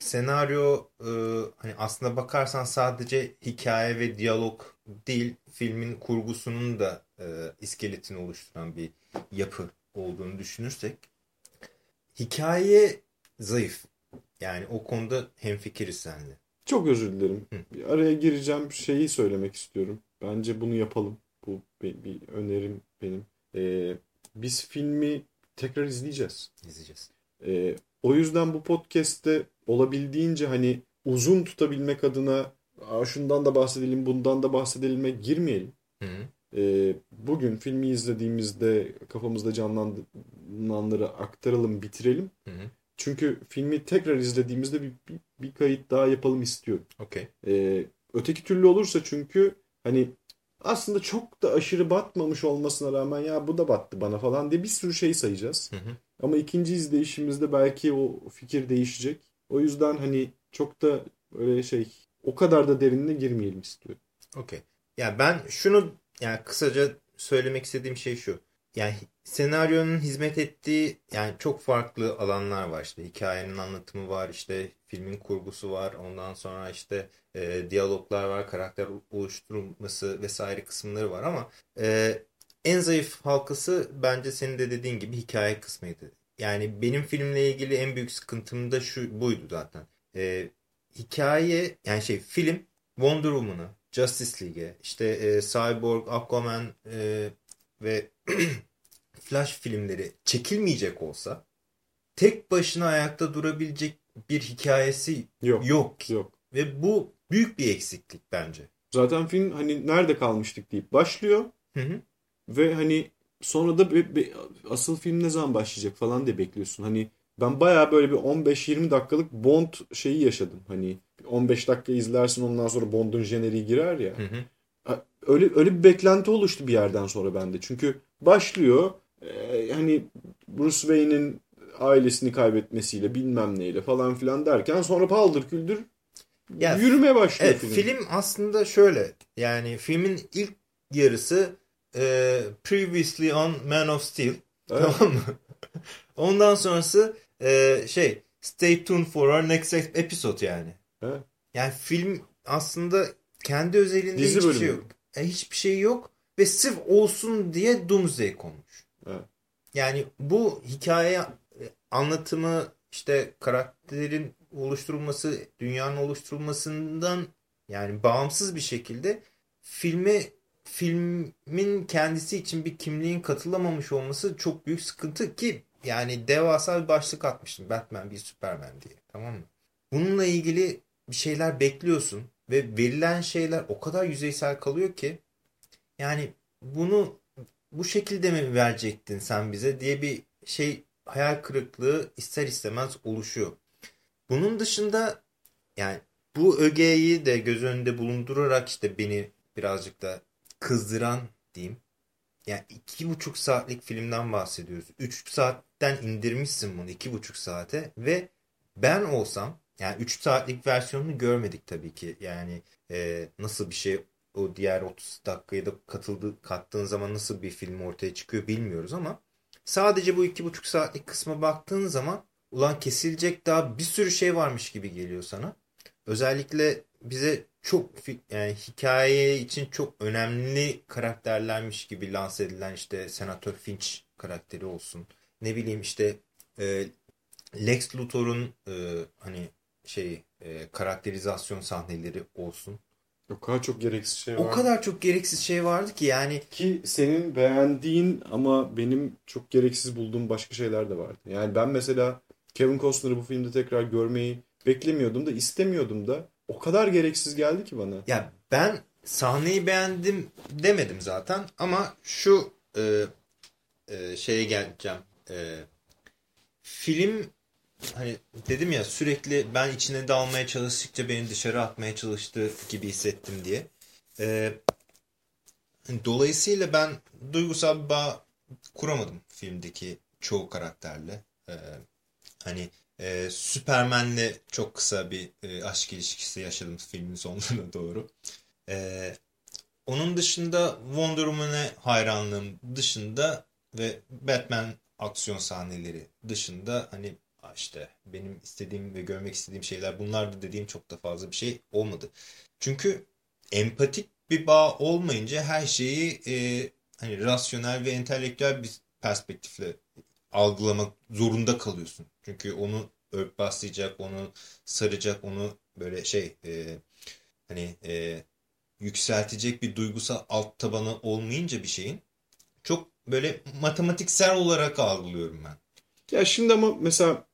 senaryo e, hani aslında bakarsan sadece hikaye ve diyalog değil filmin kurgusunun da e, iskeletini oluşturan bir yapı olduğunu düşünürsek hikaye zayıf. Yani o konuda hemfikiriz seninle. Çok özür dilerim. Hı. Bir araya gireceğim şeyi söylemek istiyorum. Bence bunu yapalım. Bu bir, bir önerim benim. Ee, biz filmi tekrar izleyeceğiz. İzleyeceğiz. Ee, o yüzden bu podcast'te olabildiğince hani uzun tutabilmek adına şundan da bahsedelim, bundan da bahsedelim'e girmeyelim. Hı hı. Ee, bugün filmi izlediğimizde kafamızda canlananları aktaralım, bitirelim. Hı hı. Çünkü filmi tekrar izlediğimizde bir, bir, bir kayıt daha yapalım istiyorum. Okay. Ee, öteki türlü olursa çünkü hani aslında çok da aşırı batmamış olmasına rağmen ya bu da battı bana falan diye bir sürü şey sayacağız. Hı hı. Ama ikinci izleyişimizde belki o fikir değişecek. O yüzden hani çok da öyle şey o kadar da derinine girmeyelim istiyorum. Okey. Ya ben şunu yani kısaca söylemek istediğim şey şu. Yani senaryonun hizmet ettiği yani çok farklı alanlar var. İşte hikayenin anlatımı var, işte filmin kurgusu var. Ondan sonra işte e, diyaloglar var, karakter oluşturulması vesaire kısımları var ama e, en zayıf halkası bence senin de dediğin gibi hikaye kısmıydı. Yani benim filmle ilgili en büyük sıkıntım da şu buydu zaten. E, hikaye yani şey film Wonder Woman'ı, Justice League'e, işte e, Cyborg, Aquaman e, ve [clears throat] Flash filmleri çekilmeyecek olsa tek başına ayakta durabilecek bir hikayesi yok. Yok. yok. Ve bu büyük bir eksiklik bence. Zaten film hani nerede kalmıştık deyip başlıyor. Hı hı. Ve hani sonra da bir, bir, asıl film ne zaman başlayacak falan diye bekliyorsun. Hani ben baya böyle bir 15-20 dakikalık Bond şeyi yaşadım. Hani 15 dakika izlersin ondan sonra Bond'un jeneriği girer ya. Hı hı. Öyle öyle bir beklenti oluştu bir yerden sonra bende. Çünkü başlıyor e, hani Bruce Wayne'in ailesini kaybetmesiyle bilmem neyle falan filan derken sonra paldır küldür ya, yürümeye başlıyor evet, film. Film aslında şöyle yani filmin ilk yarısı e, Previously on Man of Steel evet. tamam mı? [laughs] Ondan sonrası e, şey Stay tuned for our next episode yani. Evet. Yani film aslında kendi özelliğinde Dizi hiçbir bölümü. şey yok. E, hiçbir şey yok ve sırf olsun diye Doomsday konmuş. Yani bu hikaye anlatımı işte karakterin oluşturulması, dünyanın oluşturulmasından yani bağımsız bir şekilde filme filmin kendisi için bir kimliğin katılamamış olması çok büyük sıkıntı ki yani devasa bir başlık atmıştım Batman bir Superman diye tamam mı? Bununla ilgili bir şeyler bekliyorsun ve verilen şeyler o kadar yüzeysel kalıyor ki yani bunu bu şekilde mi verecektin sen bize diye bir şey hayal kırıklığı ister istemez oluşuyor. Bunun dışında yani bu ögeyi de göz önünde bulundurarak işte beni birazcık da kızdıran diyeyim. Yani iki buçuk saatlik filmden bahsediyoruz. Üç saatten indirmişsin bunu iki buçuk saate ve ben olsam yani üç saatlik versiyonunu görmedik tabii ki. Yani e, nasıl bir şey o diğer 30 dakikayı da katıldı, kattığın zaman nasıl bir film ortaya çıkıyor bilmiyoruz ama sadece bu iki buçuk saatlik kısma baktığın zaman ulan kesilecek daha bir sürü şey varmış gibi geliyor sana. Özellikle bize çok yani hikaye için çok önemli karakterlermiş gibi lanse edilen işte Senatör Finch karakteri olsun. Ne bileyim işte e, Lex Luthor'un e, hani şey e, karakterizasyon sahneleri olsun. O kadar çok gereksiz şey var. O kadar çok gereksiz şey vardı ki yani. Ki senin beğendiğin ama benim çok gereksiz bulduğum başka şeyler de vardı. Yani ben mesela Kevin Costner'ı bu filmde tekrar görmeyi beklemiyordum da istemiyordum da. O kadar gereksiz geldi ki bana. Ya ben sahneyi beğendim demedim zaten ama şu e, e, şeye geleceğim. E, film hani dedim ya sürekli ben içine dalmaya çalıştıkça beni dışarı atmaya çalıştı gibi hissettim diye. Ee, dolayısıyla ben duygusal bir bağ kuramadım filmdeki çoğu karakterle. Ee, hani e, Superman'le çok kısa bir e, aşk ilişkisi yaşadım filmin sonlarına doğru. Ee, onun dışında Wonder Woman'e hayranlığım dışında ve Batman aksiyon sahneleri dışında hani işte benim istediğim ve görmek istediğim şeyler bunlardı dediğim çok da fazla bir şey olmadı. Çünkü empatik bir bağ olmayınca her şeyi e, hani rasyonel ve entelektüel bir perspektifle algılamak zorunda kalıyorsun. Çünkü onu örtbaslayacak, onu saracak, onu böyle şey e, hani e, yükseltecek bir duygusal alt tabanı olmayınca bir şeyin çok böyle matematiksel olarak algılıyorum ben. Ya şimdi ama mesela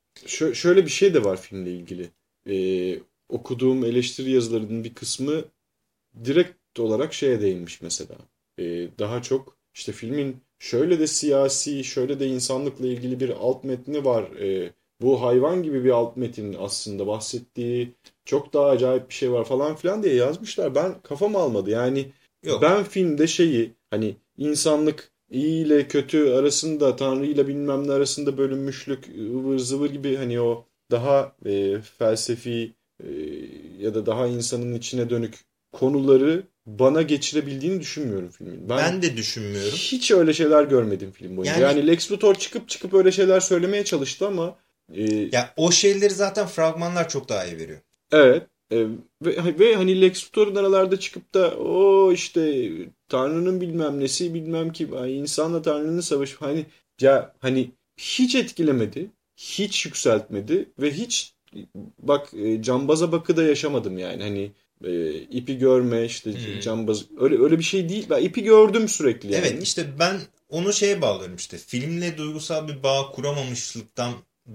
şöyle bir şey de var filmle ilgili. Ee, okuduğum eleştiri yazılarının bir kısmı direkt olarak şeye değinmiş mesela. Ee, daha çok işte filmin şöyle de siyasi, şöyle de insanlıkla ilgili bir alt metni var. Ee, bu hayvan gibi bir alt metin aslında bahsettiği çok daha acayip bir şey var falan filan diye yazmışlar. Ben kafam almadı. Yani Yok. ben filmde şeyi hani insanlık iyi ile kötü arasında, Tanrı ile bilmem ne arasında bölünmüşlük, ıvır zıvır gibi hani o daha e, felsefi e, ya da daha insanın içine dönük konuları bana geçirebildiğini düşünmüyorum filmin. Ben, ben de düşünmüyorum. Hiç öyle şeyler görmedim film boyunca. Yani, yani Lex Luthor çıkıp çıkıp öyle şeyler söylemeye çalıştı ama e, ya o şeyleri zaten fragmanlar çok daha iyi veriyor. Evet. E, ve, ve hani Lex Luthor'un aralarda çıkıp da o işte Tanrı'nın bilmem nesi bilmem ki insanla Tanrı'nın savaşı hani ya hani hiç etkilemedi. Hiç yükseltmedi ve hiç bak e, cambaza bakı da yaşamadım yani hani e, ipi görme işte hmm. cambaz öyle öyle bir şey değil. Ben ipi gördüm sürekli yani. Evet işte ben onu şeye bağlıyorum işte filmle duygusal bir bağ kuramamışlıktan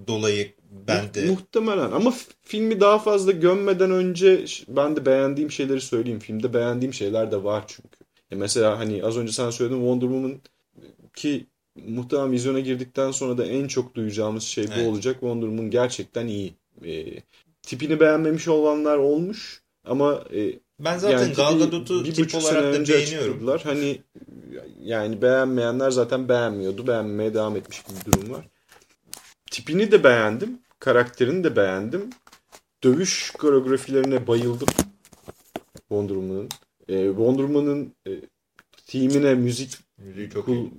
dolayı ben de. Muhtemelen ama filmi daha fazla gömmeden önce ben de beğendiğim şeyleri söyleyeyim. Filmde beğendiğim şeyler de var çünkü. Ya mesela hani az önce sen söyledin Wonder Woman ki muhtemelen vizyona girdikten sonra da en çok duyacağımız şey bu evet. olacak. Wonder Woman gerçekten iyi. E, tipini beğenmemiş olanlar olmuş ama e, ben zaten yani Gal Gadot'u tip olarak da beğeniyorum. Hani yani beğenmeyenler zaten beğenmiyordu. Beğenmeye devam etmiş bir durum var. Tipini de beğendim. Karakterini de beğendim. Dövüş koreografilerine bayıldım. Wonder Woman'ın. Ee, Wonder Woman'ın e, timine, müzik çok kul,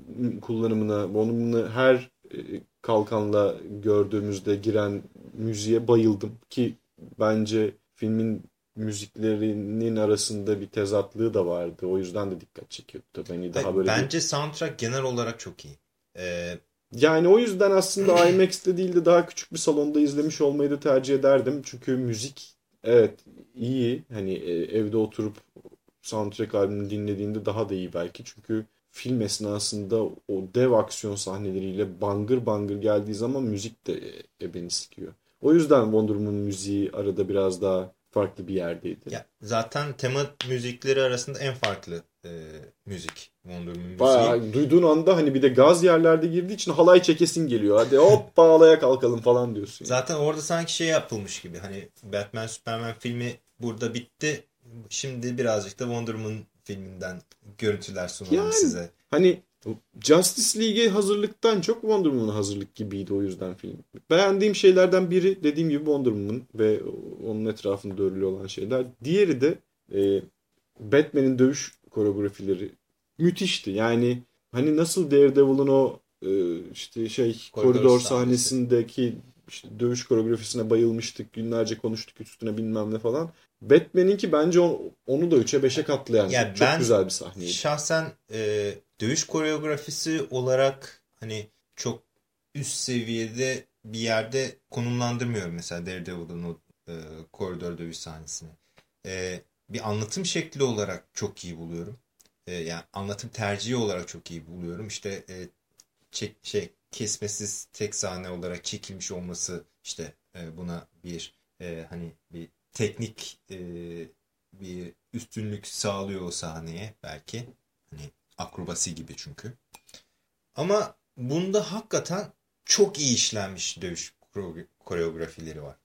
kullanımına, Wonder Woman'ı her e, kalkanla gördüğümüzde giren müziğe bayıldım. Ki bence filmin müziklerinin arasında bir tezatlığı da vardı. O yüzden de dikkat çekiyordu. Beni daha böyle Bence bir... soundtrack genel olarak çok iyi. Ee, yani o yüzden aslında [laughs] IMAX'te değil de daha küçük bir salonda izlemiş olmayı da tercih ederdim. Çünkü müzik evet iyi. Hani e, evde oturup soundtrack albümünü dinlediğinde daha da iyi belki. Çünkü film esnasında o dev aksiyon sahneleriyle bangır bangır geldiği zaman müzik de e, beni sıkıyor. O yüzden Wonder Woman müziği arada biraz daha farklı bir yerdeydi. Ya, zaten tema müzikleri arasında en farklı e, müzik Wonder Woman Bayağı duyduğun anda hani bir de gaz yerlerde girdiği için halay çekesin geliyor. Hadi hop [laughs] bağlaya kalkalım falan diyorsun. Zaten yani. orada sanki şey yapılmış gibi hani Batman Superman filmi burada bitti. Şimdi birazcık da Wonder Woman filminden görüntüler sunalım yani, size. Hani Justice League'e hazırlıktan çok Wonder Woman'a hazırlık gibiydi o yüzden film. Beğendiğim şeylerden biri dediğim gibi Wonder Woman ve onun etrafında örülü olan şeyler. Diğeri de e, Batman'in dövüş koreografileri müthişti. Yani hani nasıl Daredevil'ın o e, işte şey koridor, koridor sahnesindeki işte dövüş koreografisine bayılmıştık. Günlerce konuştuk üstüne bilmem ne falan. Batman'inki bence onu da 3'e 5'e katlayan yani çok güzel bir sahneydi. Şahsen e, dövüş koreografisi olarak hani çok üst seviyede bir yerde konumlandırmıyorum mesela Daredevil'ın o e, koridor dövüş sahnesini. E, bir anlatım şekli olarak çok iyi buluyorum. E, yani anlatım tercihi olarak çok iyi buluyorum. İşte e, çek, şey kesmesiz tek sahne olarak çekilmiş olması işte e, buna bir e, hani bir teknik e, bir üstünlük sağlıyor o sahneye belki. Hani akrobasi gibi çünkü. Ama bunda hakikaten çok iyi işlenmiş dövüş koreografileri var.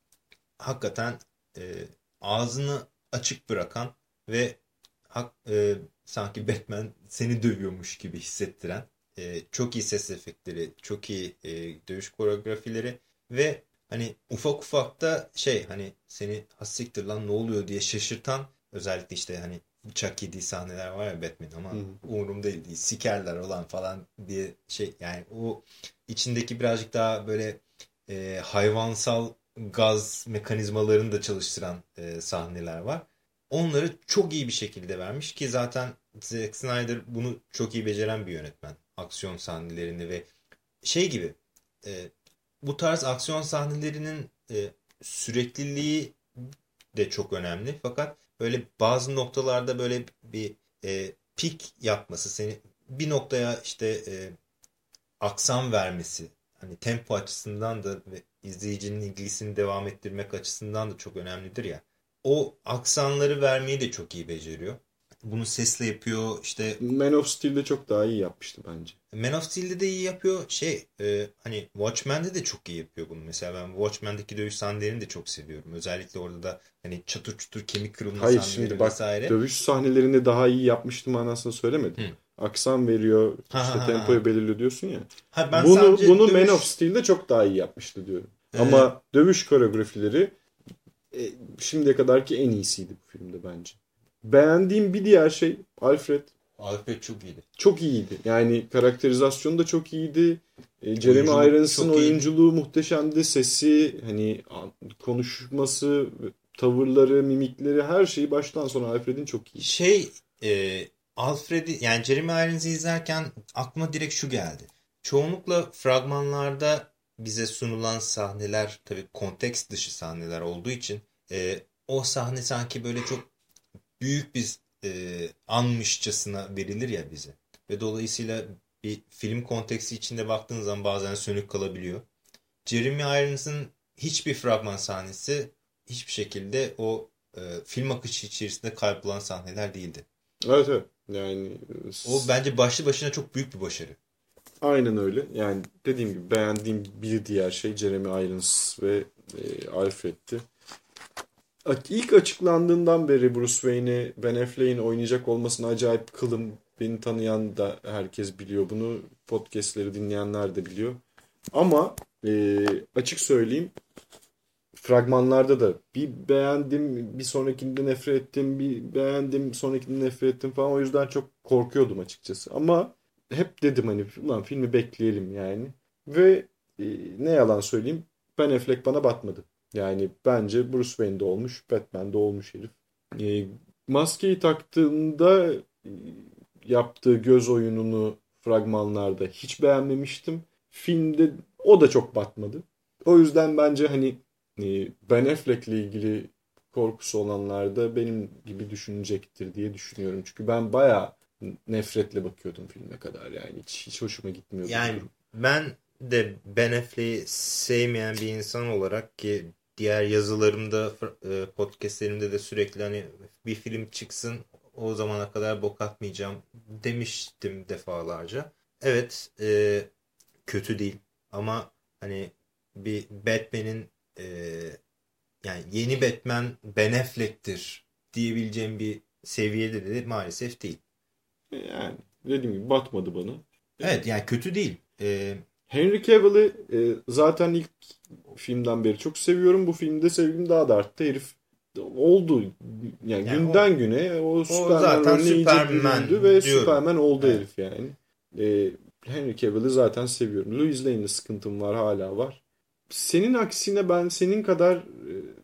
Hakikaten e, ağzını açık bırakan ve hak, e, sanki Batman seni dövüyormuş gibi hissettiren e, çok iyi ses efektleri, çok iyi e, dövüş koreografileri ve hani ufak ufak da şey hani seni hassiktir lan ne oluyor diye şaşırtan özellikle işte hani bıçak yediği sahneler var ya Batman ama Hı. umurumda değil, değil sikerler olan falan diye şey yani o içindeki birazcık daha böyle e, hayvansal gaz mekanizmalarını da çalıştıran e, sahneler var. Onları çok iyi bir şekilde vermiş ki zaten Zack Snyder bunu çok iyi beceren bir yönetmen. Aksiyon sahnelerini ve şey gibi e, bu tarz aksiyon sahnelerinin e, sürekliliği de çok önemli. Fakat böyle bazı noktalarda böyle bir e, pik yapması seni bir noktaya işte e, aksan vermesi hani tempo açısından da ve izleyicinin ilgisini devam ettirmek açısından da çok önemlidir ya. O aksanları vermeyi de çok iyi beceriyor bunu sesle yapıyor işte. Man of Steel'de çok daha iyi yapmıştı bence. Man of Steel'de de iyi yapıyor. Şey e, hani Watchmen'de de çok iyi yapıyor bunu. Mesela ben Watchmen'deki dövüş sahnelerini de çok seviyorum. Özellikle orada da hani çatır çutur kemik kırılma Hayır, sahneleri şimdi bak, vesaire. Dövüş sahnelerini daha iyi yapmıştım manasını söylemedim. Hı. Aksan veriyor, işte ha, ha, tempoyu ha. belirliyor diyorsun ya. Ha, ben bunu bunu dövüş... Man of Steel'de çok daha iyi yapmıştı diyorum. Ee... Ama dövüş koreografileri e, şimdiye kadarki en iyisiydi bu filmde bence. Beğendiğim bir diğer şey Alfred. Alfred çok iyiydi. Çok iyiydi. Yani karakterizasyonu da çok iyiydi. E, Jeremy Irons'ın çok iyiydi. oyunculuğu muhteşemdi. Sesi, hani konuşması, tavırları, mimikleri her şeyi baştan sona Alfred'in çok iyi. Şey e, Alfred'i yani Jeremy Irons'ı izlerken aklıma direkt şu geldi. Çoğunlukla fragmanlarda bize sunulan sahneler tabii konteks dışı sahneler olduğu için e, o sahne sanki böyle çok büyük bir e, anmışçasına verilir ya bize. Ve dolayısıyla bir film konteksti içinde baktığın zaman bazen sönük kalabiliyor. Jeremy Irons'ın hiçbir fragman sahnesi hiçbir şekilde o e, film akışı içerisinde kaybolan sahneler değildi. Evet evet. Yani O bence başlı başına çok büyük bir başarı. aynen öyle. Yani dediğim gibi beğendiğim bir diğer şey Jeremy Irons ve e, Alfred'ti. İlk açıklandığından beri Bruce Wayne'i Ben Affleck'in oynayacak olmasına acayip kılım. Beni tanıyan da herkes biliyor bunu. Podcast'leri dinleyenler de biliyor. Ama e, açık söyleyeyim fragmanlarda da bir beğendim, bir sonrakinde nefret ettim, bir beğendim, sonrakinde nefret ettim falan. O yüzden çok korkuyordum açıkçası. Ama hep dedim hani ulan filmi bekleyelim yani. Ve e, ne yalan söyleyeyim Ben Affleck bana batmadı. Yani bence Bruce Wayne'de olmuş, Batman'de olmuş herif. E, maskeyi taktığında e, yaptığı göz oyununu fragmanlarda hiç beğenmemiştim. Filmde o da çok batmadı. O yüzden bence hani e, Ben Affleck'le ilgili korkusu olanlar da benim gibi düşünecektir diye düşünüyorum. Çünkü ben bayağı nefretle bakıyordum filme kadar yani hiç, hiç hoşuma gitmiyordu. Yani ben de Ben Affleck'i sevmeyen bir insan olarak ki diğer yazılarımda, e, podcastlerimde de sürekli hani bir film çıksın o zamana kadar bok atmayacağım demiştim defalarca. Evet e, kötü değil ama hani bir Batman'in e, yani yeni Batman Ben Affleck'tir diyebileceğim bir seviyede de maalesef değil. Yani dediğim gibi batmadı bana. Evet yani kötü değil. E, Henry Cavill'i e, zaten ilk filmden beri çok seviyorum. Bu filmde sevgim daha da arttı. Herif oldu. Yani, Yani günden güne o Superman zaten rolüne iyice Superman büründü ve diyorum. Superman oldu Evet. herif yani. E, Henry Cavill'i zaten seviyorum. Louis Lane'le sıkıntım var hala var. Senin aksine ben senin kadar e,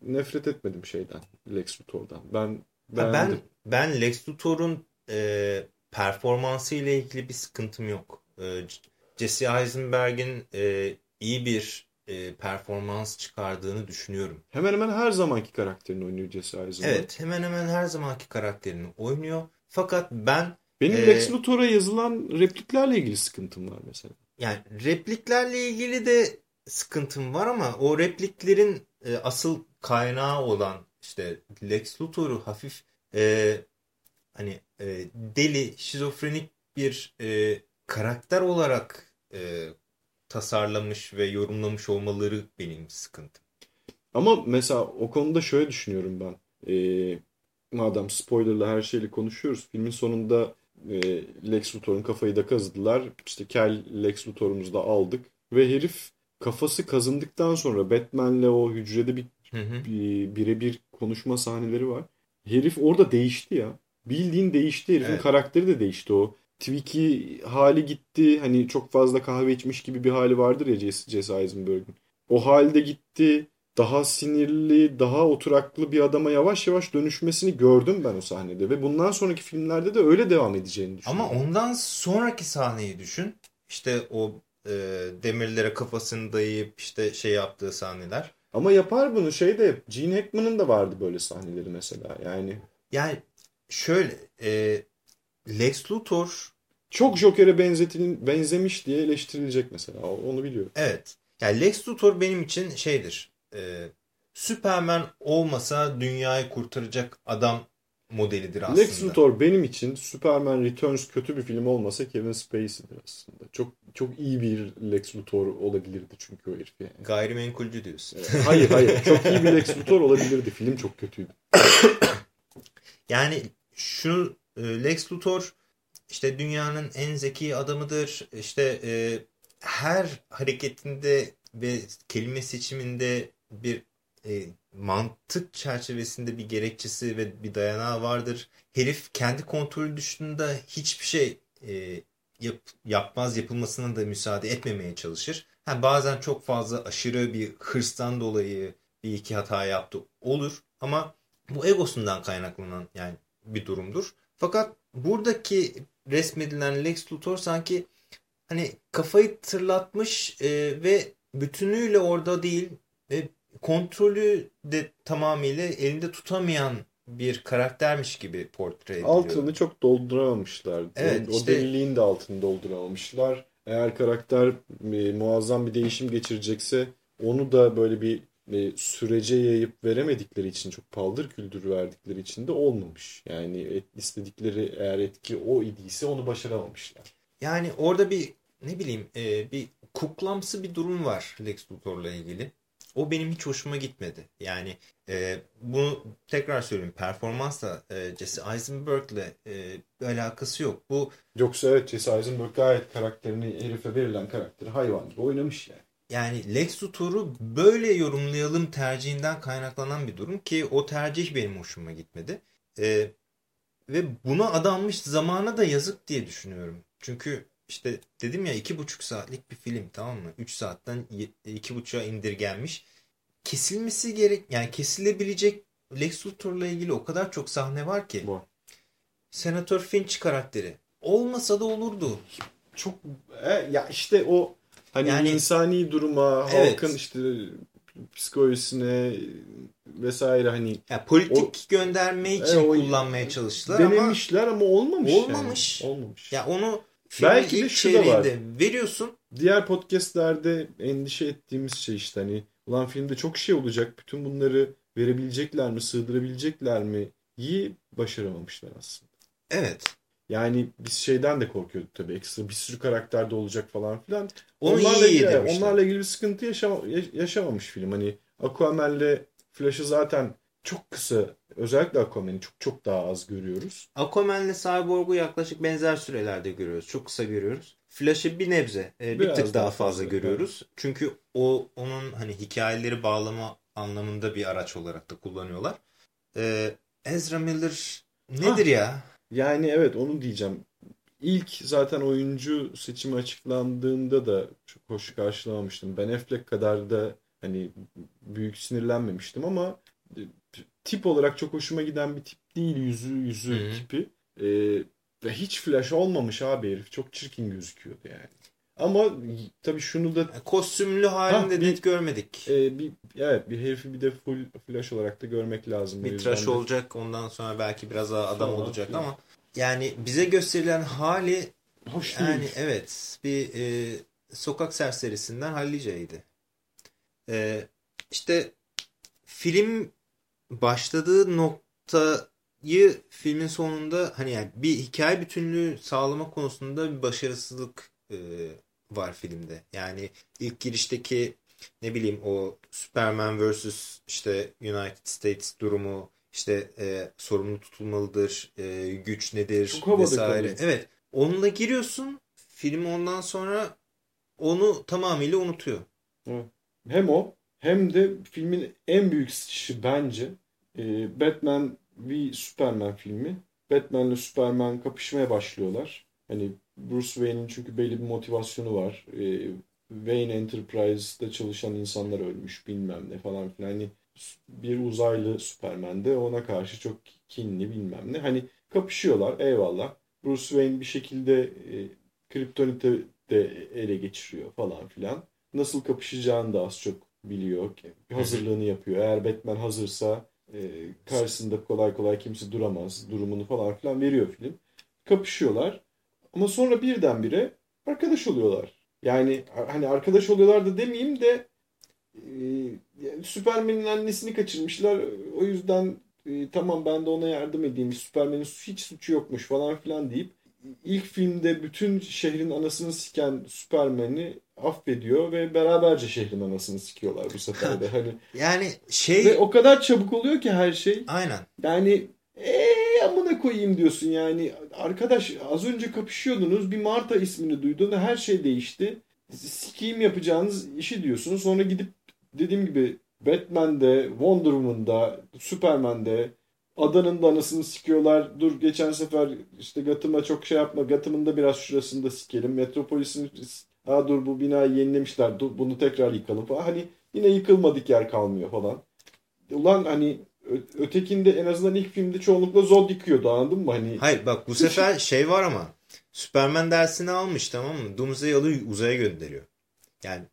nefret etmedim şeyden. Lex Luthor'dan. Ben beğendim. ben ben Lex Luthor'un e, performansı ile ilgili bir sıkıntım yok. E, Jesse Eisenberg'in e, iyi bir e, performans çıkardığını düşünüyorum. Hemen hemen her zamanki karakterini oynuyor Jesse Eisenberg. Evet, hemen hemen her zamanki karakterini oynuyor. Fakat ben Benim Ee, Lex Luthor'a yazılan repliklerle ilgili sıkıntım var mesela. yani repliklerle ilgili de sıkıntım var ama o repliklerin e, asıl kaynağı olan işte Lex Luthor'u hafif e, hani e, deli, şizofrenik bir e, karakter olarak e, tasarlamış ve yorumlamış olmaları benim sıkıntım. Ama mesela o konuda şöyle düşünüyorum ben. Ee, madem spoilerla her şeyle konuşuyoruz. Filmin sonunda e, Lex Luthor'un kafayı da kazıdılar. İşte kel Lex Luthor'umuzu da aldık. Ve herif kafası kazındıktan sonra Batman'le o hücrede bir birebir konuşma sahneleri var. Herif orada değişti ya. Bildiğin değişti. Herifin Evet. karakteri de değişti o. Tweaky hali gitti. Hani çok fazla kahve içmiş gibi bir hali vardır ya Jesse, Jesse Eisenberg'in. O halde gitti. Daha sinirli, daha oturaklı bir adama yavaş yavaş dönüşmesini gördüm ben o sahnede. Ve bundan sonraki filmlerde de öyle devam edeceğini Ama düşünüyorum. ondan sonraki sahneyi düşün. İşte o e, demirlere kafasını dayayıp işte şey yaptığı sahneler. Ama yapar bunu şey de Gene Hackman'ın da vardı böyle sahneleri mesela. Yani Yani şöyle e, Lex Luthor çok Joker'e benzetil benzemiş diye eleştirilecek mesela. Onu biliyorum. evet. Yani Lex Luthor benim için şeydir. E, Superman olmasa dünyayı kurtaracak adam modelidir aslında. Lex Luthor benim için Superman Returns kötü bir film olmasa Kevin Spacey'dir aslında. Çok çok iyi bir Lex Luthor olabilirdi çünkü o herif yani. Gayrimenkulcü diyorsun. Hayır hayır. Çok iyi bir Lex Luthor olabilirdi. Film çok kötüydü. [coughs] Yani şu e, Lex Luthor işte dünyanın en zeki adamıdır. İşte e, her hareketinde ve kelime seçiminde bir e, mantık çerçevesinde bir gerekçesi ve bir dayanağı vardır. Herif kendi kontrolü dışında hiçbir şey e, yap, yapmaz yapılmasına da müsaade etmemeye çalışır. Ha, bazen çok fazla aşırı bir hırstan dolayı bir iki hata yaptı olur ama bu egosundan kaynaklanan yani bir durumdur. Fakat buradaki resmedilen Lex Luthor sanki hani kafayı tırlatmış e, ve bütünüyle orada değil ve kontrolü de tamamıyla elinde tutamayan bir karaktermiş gibi portre ediliyor. Altını çok dolduramamışlar. Evet, o işte... deliliğin de altını dolduramamışlar. Eğer karakter e, muazzam bir değişim geçirecekse onu da böyle bir e, sürece yayıp veremedikleri için çok paldır küldür verdikleri için de olmamış. Yani et, istedikleri eğer etki o idiyse onu başaramamışlar. Yani orada bir ne bileyim e, bir kuklamsı bir durum var Lex Luthor'la ilgili. O benim hiç hoşuma gitmedi. Yani e, bunu tekrar söyleyeyim performansla e, Jesse Eisenberg'le e, bir alakası yok. Bu Yoksa evet Jesse Eisenberg gayet karakterini herife verilen karakteri hayvan gibi oynamış yani. Yani Lex Luthor'u böyle yorumlayalım tercihinden kaynaklanan bir durum ki o tercih benim hoşuma gitmedi. E, ve buna adanmış zamana da yazık diye düşünüyorum. Çünkü işte dedim ya iki buçuk saatlik bir film tamam mı? Üç saatten iki buçuğa indirgenmiş. Kesilmesi gerek yani kesilebilecek Lex Luthor'la ilgili o kadar çok sahne var ki. Bu. Senatör Finch karakteri. Olmasa da olurdu. Çok e, ya işte o hani yani, insani duruma, evet. halkın işte psikolojisine vesaire hani yani politik o, gönderme için e, o, kullanmaya çalıştılar denemişler ama, ama olmamış. Olmamış. Yani. Olmamış. Ya onu Belki de şu da var. veriyorsun. Diğer podcastlerde endişe ettiğimiz şey işte hani ulan filmde çok şey olacak. Bütün bunları verebilecekler mi, sığdırabilecekler mi? İyi başaramamışlar aslında. Evet. Yani biz şeyden de korkuyorduk tabii. Ekstra bir sürü karakter de olacak falan filan. Onu onlarla iyi ilgili, onlarla ilgili bir sıkıntı yaşama, yaşamamış film. Hani Aquaman'le Flash'ı zaten çok kısa özellikle Aquaman'i çok çok daha az görüyoruz. Aquaman'le Cyborg'u yaklaşık benzer sürelerde görüyoruz. Çok kısa görüyoruz. Flash'ı bir nebze, e, bir tık daha, daha fazla, fazla görüyoruz. Evet. Çünkü o onun hani hikayeleri bağlama anlamında bir araç olarak da kullanıyorlar. Ee, Ezra Miller nedir ha. ya? Yani evet onu diyeceğim. İlk zaten oyuncu seçimi açıklandığında da çok hoş karşılamamıştım. Ben Affleck kadar da hani büyük sinirlenmemiştim ama e, tip olarak çok hoşuma giden bir tip değil yüzü yüzü Hı-hı. tipi. Ee, ve hiç flash olmamış abi herif. Çok çirkin gözüküyordu yani. Ama tabii şunu da... Kostümlü halinde ha, bir, net görmedik. E, bir, evet bir herifi bir de full flash olarak da görmek lazım. Bir tıraş olacak ondan sonra belki biraz daha adam Sonra, olacak ama yani bize gösterilen hali Hoş yani değil. evet bir e, sokak serserisinden halliceydi. E, işte film başladığı noktayı filmin sonunda hani yani bir hikaye bütünlüğü sağlama konusunda bir başarısızlık e, var filmde. Yani ilk girişteki ne bileyim o Superman vs. işte United States durumu işte e, sorumlu tutulmalıdır, e, güç nedir Çok vesaire. Evet. Onunla giriyorsun. Film ondan sonra onu tamamıyla unutuyor. Hem o hem de filmin en büyük sıçışı bence e, Batman v Superman filmi. Batman ile Superman kapışmaya başlıyorlar. Hani Bruce Wayne'in çünkü belli bir motivasyonu var. E, Wayne Enterprise'da çalışan insanlar ölmüş bilmem ne falan filan. Hani bir uzaylı Superman de ona karşı çok kinli bilmem ne. Hani kapışıyorlar eyvallah. Bruce Wayne bir şekilde e, Kryptonite de ele geçiriyor falan filan. Nasıl kapışacağını da az çok biliyor. Hazırlığını yapıyor. Eğer Batman hazırsa e, karşısında kolay kolay kimse duramaz durumunu falan filan veriyor film. Kapışıyorlar. Ama sonra birdenbire arkadaş oluyorlar. Yani hani arkadaş oluyorlar da demeyeyim de e, Süpermen'in annesini kaçırmışlar. O yüzden e, tamam ben de ona yardım edeyim. Süpermen'in hiç suçu yokmuş falan filan deyip ilk filmde bütün şehrin anasını siken Süpermen'i affediyor ve beraberce şehrin anasını sikiyorlar bu sefer de. [laughs] Hani yani şey ve o kadar çabuk oluyor ki her şey. Aynen. Yani eee amına koyayım diyorsun yani. Arkadaş az önce kapışıyordunuz. Bir Marta ismini duydun. Her şey değişti. Sikiyim yapacağınız işi diyorsun. Sonra gidip dediğim gibi Batman'de, Wonder Woman'da, Superman'de adanın da anasını sikiyorlar. Dur geçen sefer işte Gotham'a çok şey yapma. Gotham'ın da biraz şurasında sikelim. Metropolis'in ha dur bu binayı yenilemişler. Dur bunu tekrar yıkalım falan. Hani yine yıkılmadık yer kalmıyor falan. Ulan hani ötekinde en azından ilk filmde çoğunlukla Zod yıkıyordu anladın mı? Hani... Hayır bak bu sefer şey var ama Superman dersini almış tamam mı? Doomsday'i alıyor uzaya gönderiyor. Yani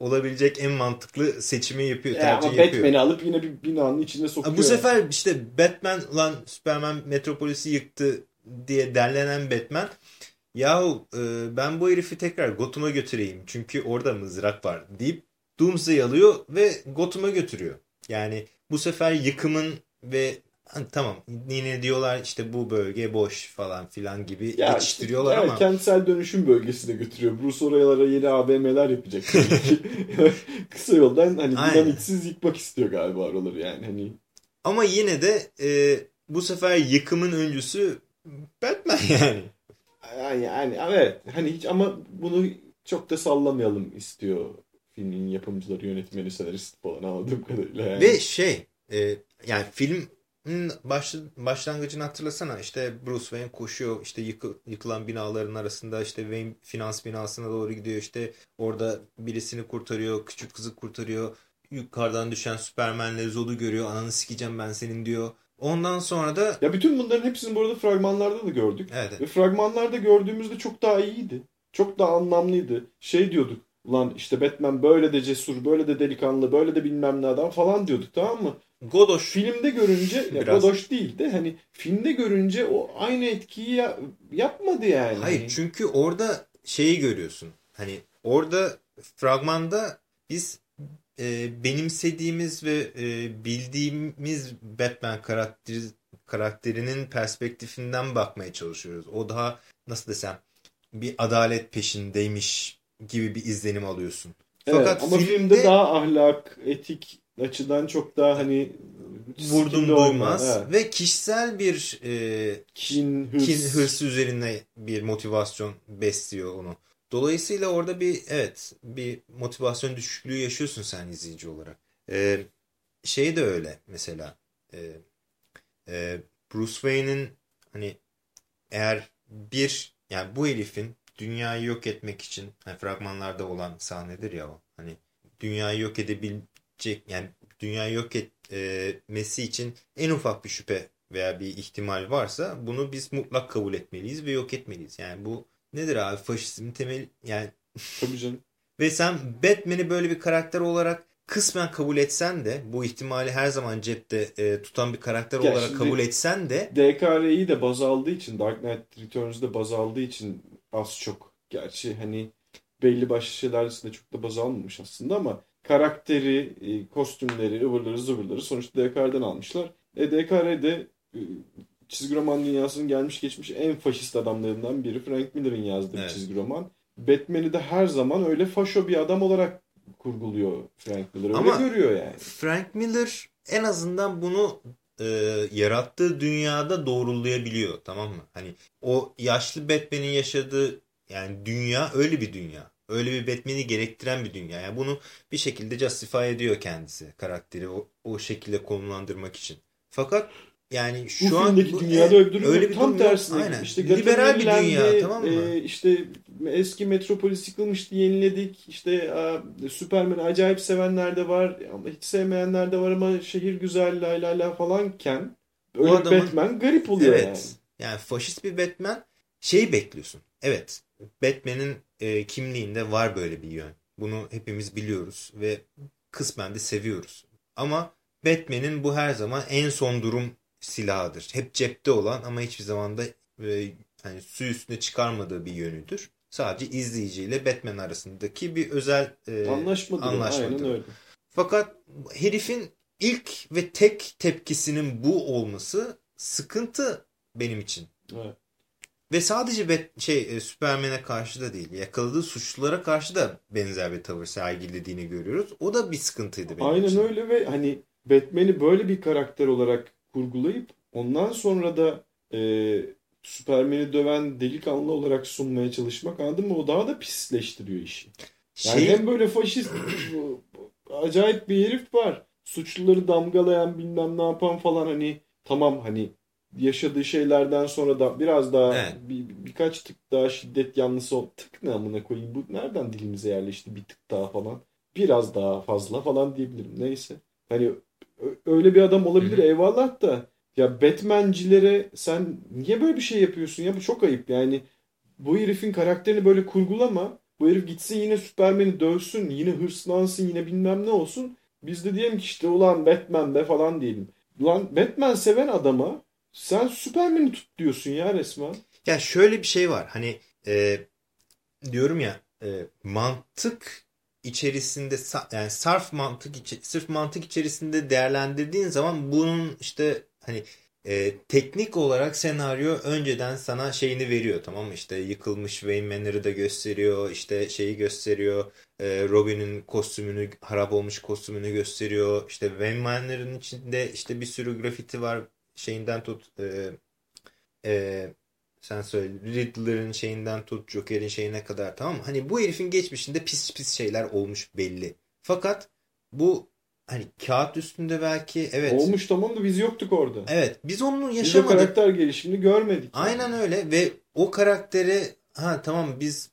olabilecek en mantıklı seçimi yapıyor. Ya tercih ama yapıyor. Batman'i alıp yine bir binanın içine sokuyor. Bu sefer işte Batman lan Superman Metropolis'i yıktı diye derlenen Batman yahu e, ben bu herifi tekrar Gotham'a götüreyim çünkü orada mızrak var deyip Doomsday'i alıyor ve Gotham'a götürüyor. Yani bu sefer yıkımın ve Hani tamam yine diyorlar işte bu bölge boş falan filan gibi ya, yetiştiriyorlar işte, ama. Kentsel dönüşüm bölgesine götürüyor. Bruce oralara yeni AVM'ler yapacak. [laughs] [laughs] Kısa yoldan hani dinamiksiz yıkmak istiyor galiba oraları yani. Hani... Ama yine de e, bu sefer yıkımın öncüsü Batman [laughs] yani. Yani, yani evet hani hiç ama bunu çok da sallamayalım istiyor filmin yapımcıları, yönetmeni, senarist falan anladığım kadarıyla. Yani. Ve şey e, yani film baş, başlangıcını hatırlasana işte Bruce Wayne koşuyor işte yıkı, yıkılan binaların arasında işte Wayne finans binasına doğru gidiyor işte orada birisini kurtarıyor küçük kızı kurtarıyor yukarıdan düşen Superman'le Zod'u görüyor ananı sikeceğim ben senin diyor. Ondan sonra da... Ya bütün bunların hepsini bu arada fragmanlarda da gördük. Evet. Ve fragmanlarda gördüğümüzde çok daha iyiydi. Çok daha anlamlıydı. Şey diyorduk. Ulan işte Batman böyle de cesur, böyle de delikanlı, böyle de bilmem ne adam falan diyorduk tamam mı? Godoş. Filmde görünce ya Godoş değil de hani filmde görünce o aynı etkiyi ya, yapmadı yani. Hayır hani çünkü orada şeyi görüyorsun. Hani orada fragmanda biz e, benimsediğimiz ve e, bildiğimiz Batman karakteri, karakterinin perspektifinden bakmaya çalışıyoruz. O daha nasıl desem bir adalet peşindeymiş gibi bir izlenim alıyorsun. Fakat evet, ama filmde, filmde daha ahlak, etik açıdan çok daha hani vurdum duymaz evet. ve kişisel bir e, kin, hırs. kin hırsı üzerine bir motivasyon besliyor onu. Dolayısıyla orada bir evet bir motivasyon düşüklüğü yaşıyorsun sen izleyici olarak. Ee, şey de öyle mesela e, e, Bruce Wayne'in hani eğer bir yani bu herifin dünyayı yok etmek için hani fragmanlarda olan sahnedir ya o hani dünyayı yok edebilecek yani dünyayı yok etmesi için en ufak bir şüphe veya bir ihtimal varsa bunu biz mutlak kabul etmeliyiz ve yok etmeliyiz. Yani bu nedir abi faşizmin temeli yani [laughs] Tabii canım. ve sen Batman'i böyle bir karakter olarak kısmen kabul etsen de bu ihtimali her zaman cepte e, tutan bir karakter ya olarak kabul etsen de DKR'yi de baz aldığı için Dark Knight Returns'da baz aldığı için az çok gerçi hani belli başlı şeyler de çok da baz almamış aslında ama karakteri, e, kostümleri, ıvırları zıvırları sonuçta DKR'den almışlar. E, DKR'de e, çizgi roman dünyasının gelmiş geçmiş en faşist adamlarından biri Frank Miller'ın yazdığı evet. çizgi roman. Batman'i de her zaman öyle faşo bir adam olarak kurguluyor Frank Miller. Öyle Ama görüyor yani. Frank Miller en azından bunu e, yarattığı dünyada doğrulayabiliyor tamam mı? Hani o yaşlı Batman'in yaşadığı yani dünya öyle bir dünya öyle bir Batman'i gerektiren bir dünya. Yani bunu bir şekilde justify ediyor kendisi karakteri o, o şekilde konumlandırmak için. Fakat yani şu bu an bu, dünyada e, öyle, öyle bir tam tersine. Aynen. İşte liberal bir dünya tamam mı? E, işte eski metropolis yıkılmıştı yeniledik. İşte a, Superman'i acayip sevenler de var ama hiç sevmeyenler de var ama şehir güzel la la la falanken öyle adamın, Batman garip oluyor evet, yani. Yani faşist bir Batman şeyi bekliyorsun. Evet Batman'in e, kimliğinde var böyle bir yön. Bunu hepimiz biliyoruz ve kısmen de seviyoruz. Ama Batman'in bu her zaman en son durum silahıdır. Hep cepte olan ama hiçbir zaman da e, hani su üstüne çıkarmadığı bir yönüdür. Sadece izleyiciyle Batman arasındaki bir özel e, anlaşmadır. anlaşmadır. öyle. Fakat herifin ilk ve tek tepkisinin bu olması sıkıntı benim için. Evet. Ve sadece bet, şey e, Superman'e karşı da değil. Yakaladığı suçlulara karşı da benzer bir tavır sergilediğini görüyoruz. O da bir sıkıntıydı benim Aynen için. öyle ve hani Batman'i böyle bir karakter olarak kurgulayıp ondan sonra da e, Superman'i döven delikanlı olarak sunmaya çalışmak anladın mı? O daha da pisleştiriyor işi. Yani şey... hem böyle faşist acayip bir herif var. suçluları damgalayan bilmem ne yapan falan hani tamam hani yaşadığı şeylerden sonra da biraz daha Evet. bir, birkaç tık daha şiddet yanlısı ol. Tık ne amına koyayım bu nereden dilimize yerleşti bir tık daha falan. Biraz daha fazla falan diyebilirim. Neyse. Hani öyle bir adam olabilir Hı hı. eyvallah da ya Batman'cilere sen niye böyle bir şey yapıyorsun ya bu çok ayıp yani bu herifin karakterini böyle kurgulama. Bu herif gitsin yine Superman'i dövsün, yine hırslansın, yine bilmem ne olsun. Biz de diyelim ki işte ulan Batman be falan diyelim. Ulan Batman seven adama sen Superman'i tut diyorsun ya resmen. Ya şöyle bir şey var. Hani e, diyorum ya e, mantık içerisinde yani sarf mantık sırf mantık içerisinde değerlendirdiğin zaman bunun işte hani e, teknik olarak senaryo önceden sana şeyini veriyor tamam mı? İşte yıkılmış Wayne Manor'ı da gösteriyor. işte şeyi gösteriyor. E, Robin'in kostümünü harap olmuş kostümünü gösteriyor. İşte Wayne Manor'ın içinde işte bir sürü grafiti var. Şeyinden tut e, e, sen söyle Riddler'ın şeyinden tut Joker'in şeyine kadar tamam mı? Hani bu herifin geçmişinde pis pis şeyler olmuş belli. Fakat bu hani kağıt üstünde belki evet. Olmuş tamam da biz yoktuk orada. Evet biz onu Biz o yaşamadık. karakter gelişimini görmedik. Aynen öyle ve o karaktere ha tamam biz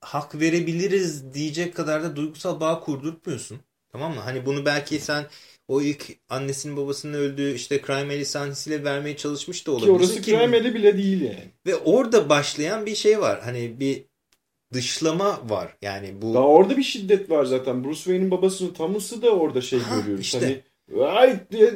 hak verebiliriz diyecek kadar da duygusal bağ kurdurtmuyorsun. Tamam mı? Hani bunu belki sen o ilk annesinin babasının öldüğü işte Crime Alley sahnesiyle vermeye çalışmış da Ki orası ki Crime Alley bile değil yani. ve orada başlayan bir şey var. Hani bir dışlama var. Yani bu Daha orada bir şiddet var zaten. Bruce Wayne'in babasının Thomas'ı da orada şey Ha, görüyoruz. işte. Hani ay diye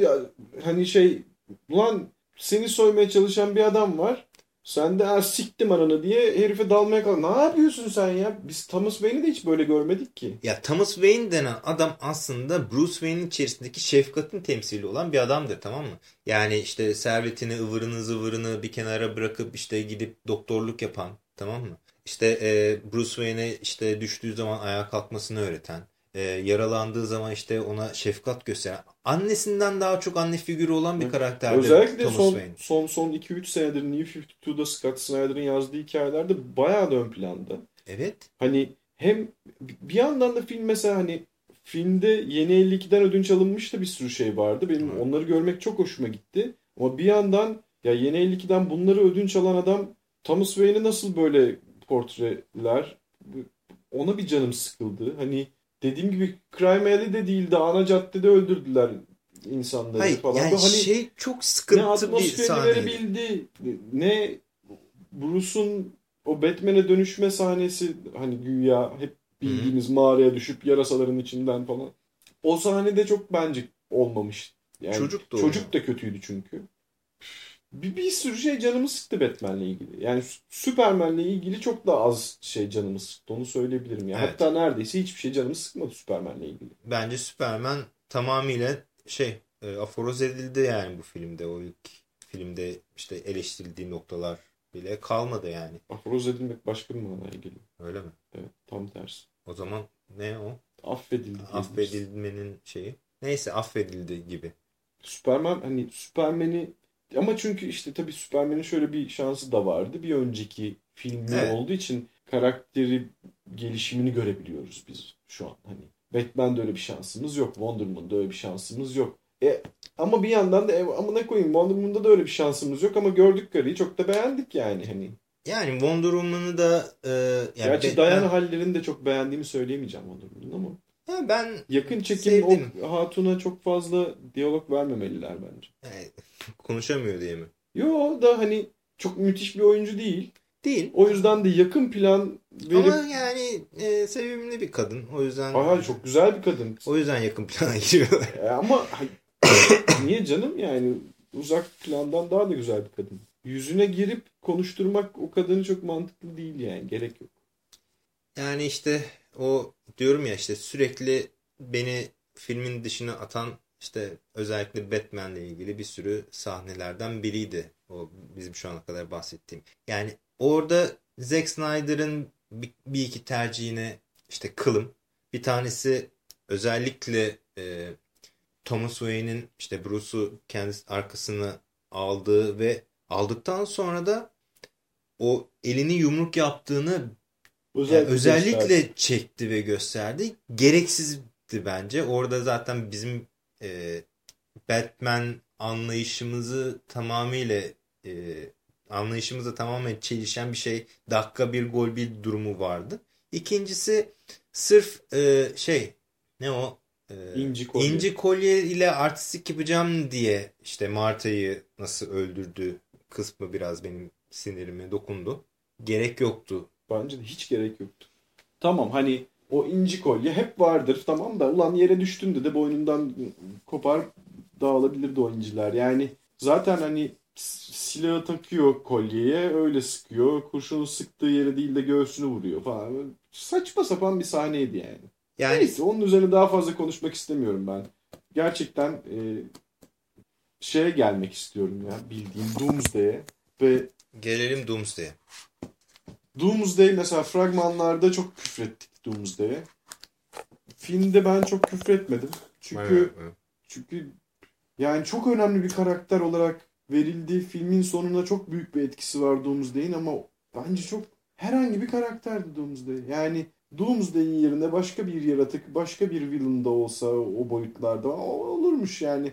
hani şey ulan seni soymaya çalışan bir adam var. Sen de "Ha, siktim ananı diye herife dalmaya kalk. Ne yapıyorsun sen ya? Biz Thomas Wayne'i de hiç böyle görmedik ki. ya Thomas Wayne denen adam aslında Bruce Wayne'in içerisindeki şefkatin temsili olan bir adamdır tamam mı? Yani işte servetini, ıvırını, zıvırını bir kenara bırakıp işte gidip doktorluk yapan tamam mı? İşte e, Bruce Wayne'e işte düştüğü zaman ayağa kalkmasını öğreten, e, yaralandığı zaman işte ona şefkat gösteren, annesinden daha çok anne figürü olan bir karakterdir Özellikle Thomas son Wayne. son son 2-3 senedir New 52'da Scott Snyder'ın yazdığı hikayelerde bayağı da ön planda. Evet. Hani hem bir yandan da film mesela hani filmde Yeni 52'den ödünç alınmış da bir sürü şey vardı. Benim Evet. onları görmek çok hoşuma gitti. Ama bir yandan ya Yeni 52'den bunları ödünç alan adam Thomas Wayne'i nasıl böyle portreler ona bir canım sıkıldı. Hani dediğim gibi Crime Alley'de değil de ana caddede öldürdüler insanları Hayır falan. yani hani şey çok ne sıkıntı bir atmosferi sahneydi. verebildi ne Bruce'un o Batman'e dönüşme sahnesi hani güya hep bildiğimiz mağaraya düşüp yarasaların içinden falan. O sahnede çok bence olmamış. Yani Çocuk da çocuk da kötüydü çünkü. Bir, bir sürü şey canımı sıktı Batman'le ilgili. Yani Superman'le ilgili çok da az şey canımı sıktı. Onu söyleyebilirim ya. Evet. Hatta neredeyse hiçbir şey canımı sıkmadı Superman'le ilgili. Bence Superman tamamıyla şey e, aforoz edildi yani bu filmde. O ilk filmde işte eleştirildiği noktalar bile kalmadı yani. Aforoz edilmek başka bir manaya geliyor. Öyle mi? Evet, tam tersi. O zaman ne o? Affedildi. Affedilmenin şeyi. Neyse affedildi gibi. Superman hani Superman'i ama çünkü işte tabii Superman'in şöyle bir şansı da vardı. Bir önceki filmi Evet. olduğu için karakteri gelişimini görebiliyoruz biz şu an. Hani Batman'de öyle bir şansımız yok. Wonder Woman'da öyle bir şansımız yok. E, ama bir yandan da e, amına koyayım Wonder Woman'da da öyle bir şansımız yok ama gördük karıyı çok da beğendik yani hani. Yani Wonder Woman'ı da e, yani Gerçi Batman- Diana hallerini de çok beğendiğimi söyleyemeyeceğim Wonder Woman'ın ama Ya ben yakın çekim Sevdim. o hatuna çok fazla diyalog vermemeliler bence. yani, konuşamıyor diye mi? Yo da hani çok müthiş bir oyuncu değil. Değil. O yüzden de yakın plan verip Ama yani e, sevimli bir kadın. O yüzden Aha, çok güzel bir kadın. o yüzden yakın plana [laughs] giriyorlar. E, ama niye canım yani uzak plandan daha da güzel bir kadın. Yüzüne girip konuşturmak o kadını çok mantıklı değil yani gerek yok. Yani işte o diyorum ya işte sürekli beni filmin dışına atan işte özellikle Batman'le ilgili bir sürü sahnelerden biriydi. O bizim şu ana kadar bahsettiğim. Yani orada Zack Snyder'ın bir, iki tercihine işte kılım. Bir tanesi özellikle e, Thomas Wayne'in işte Bruce'u kendisi arkasına aldığı ve aldıktan sonra da o elini yumruk yaptığını yani Özellikle özellikle gösterdi. çekti ve gösterdi. Gereksizdi bence. Orada zaten bizim e, Batman anlayışımızı tamamıyla e, anlayışımızla tamamen çelişen bir şey. Dakika bir gol bir durumu vardı. İkincisi sırf e, şey ne o e, İnci kolye. İnci kolye ile artistik yapacağım diye işte Marta'yı nasıl öldürdü kısmı biraz benim sinirime dokundu. Gerek yoktu. Bence de hiç gerek yoktu. Tamam hani o inci kolye hep vardır tamam da ulan yere düştüğünde de boynundan kopar dağılabilirdi o inciler. Yani zaten hani silahı takıyor kolyeye öyle sıkıyor. Kurşunu sıktığı yere değil de göğsünü vuruyor falan. Böyle Saçma sapan bir sahneydi yani. Yani Neyse onun üzerine daha fazla konuşmak istemiyorum ben. Gerçekten e, şeye gelmek istiyorum ya bildiğim Doomsday'e ve gelelim Doomsday'e. Doomsday mesela fragmanlarda çok küfrettik Doomsday'e. Filmde ben çok küfretmedim. Çünkü Evet, evet. çünkü yani çok önemli bir karakter olarak verildiği filmin sonunda çok büyük bir etkisi var Doomsday'in ama bence çok herhangi bir karakterdi Doomsday. Yani Doomsday'in yerine başka bir yaratık, başka bir villain da olsa o boyutlarda o olurmuş yani.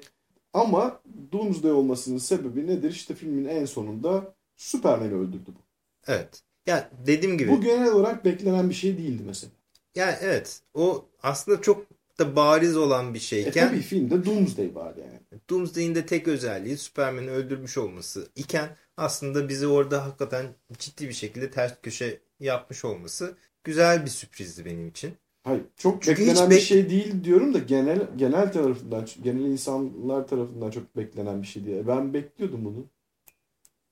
Ama Doomsday olmasının sebebi nedir? İşte filmin en sonunda Superman'i öldürdü bu. Evet. Ya dediğim gibi. Bu genel olarak beklenen bir şey değildi mesela. Ya evet. O aslında çok da bariz olan bir E şeyken tabii filmde Doomsday var yani. Doomsday'in de tek özelliği Superman'i öldürmüş olması iken aslında bizi orada hakikaten ciddi bir şekilde ters köşe yapmış olması güzel bir sürprizdi benim için. Hayır, çok Çünkü beklenen bir bek- şey değil diyorum da genel genel tarafından, genel insanlar tarafından çok beklenen bir şey diye. Ben bekliyordum bunu.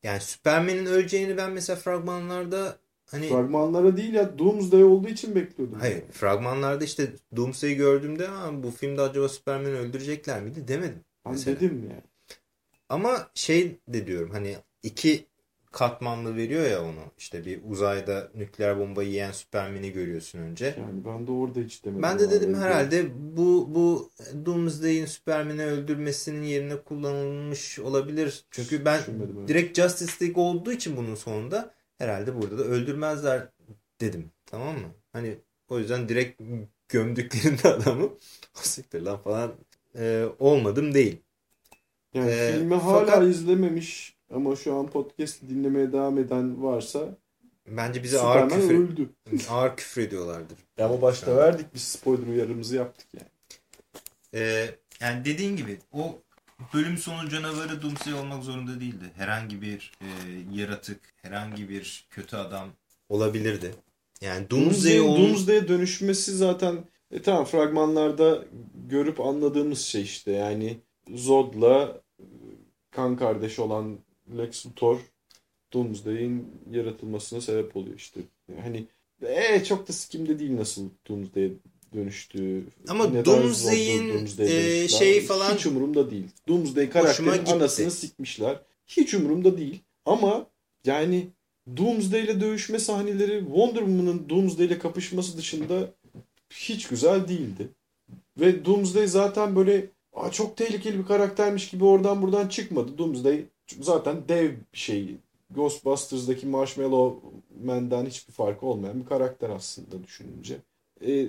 Yani Superman'in öleceğini ben mesela fragmanlarda hani Fragmanlara değil ya Doomsday olduğu için bekliyordum. hayır fragmanlarda işte Doomsday'i gördüğümde bu filmde acaba Superman'i öldürecekler miydi demedim. Mesela. dedim yani. Ama şey de diyorum hani iki katmanlı veriyor ya onu. İşte bir uzayda nükleer bomba yiyen Superman'i görüyorsun önce. Yani ben de orada hiç demedim. Ben de abi. dedim herhalde bu bu Doomsday'in Superman'i öldürmesinin yerine kullanılmış olabilir. Çünkü ben Düşünmedim öyle. direkt Justice League olduğu için bunun sonunda herhalde burada da öldürmezler dedim. Tamam mı? Hani o yüzden direkt gömdüklerinde [laughs] adamı o siktir lan falan e, olmadım değil. Yani Ee, filmi hala fakat- izlememiş ama şu an podcast dinlemeye devam eden varsa Bence bize ağır küfür, öldü. [laughs] ağır küfür ediyorlardır. Ama başta verdik biz spoiler uyarımızı yaptık yani. Ee, yani dediğin gibi o bölüm sonu canavarı Doomsday olmak zorunda değildi. Herhangi bir e, yaratık, herhangi bir kötü adam olabilirdi. Yani Doomsday Doomsday, ol... Doomsday'e dönüşmesi zaten e, tamam fragmanlarda görüp anladığımız şey işte yani Zod'la kan kardeş olan Lex Luthor Doomsday'in yaratılmasına sebep oluyor işte. Hani e çok da sikimde değil nasıl Doomsday'e dönüştü. Ama Neden Doomsday'in, Zod'la Doomsday'e e, şeyi falan- hiç umurumda değil. Doomsday karakterin anasını sikmişler. Hiç umurumda değil. Ama yani Doomsday ile dövüşme sahneleri Wonder Woman'ın Doomsday ile kapışması dışında hiç güzel değildi. Ve Doomsday zaten böyle Aa, çok tehlikeli bir karaktermiş gibi oradan buradan çıkmadı. Doomsday zaten dev bir şey. Ghostbusters'daki Marshmallow Man'den hiçbir farkı olmayan bir karakter aslında düşününce. Ee,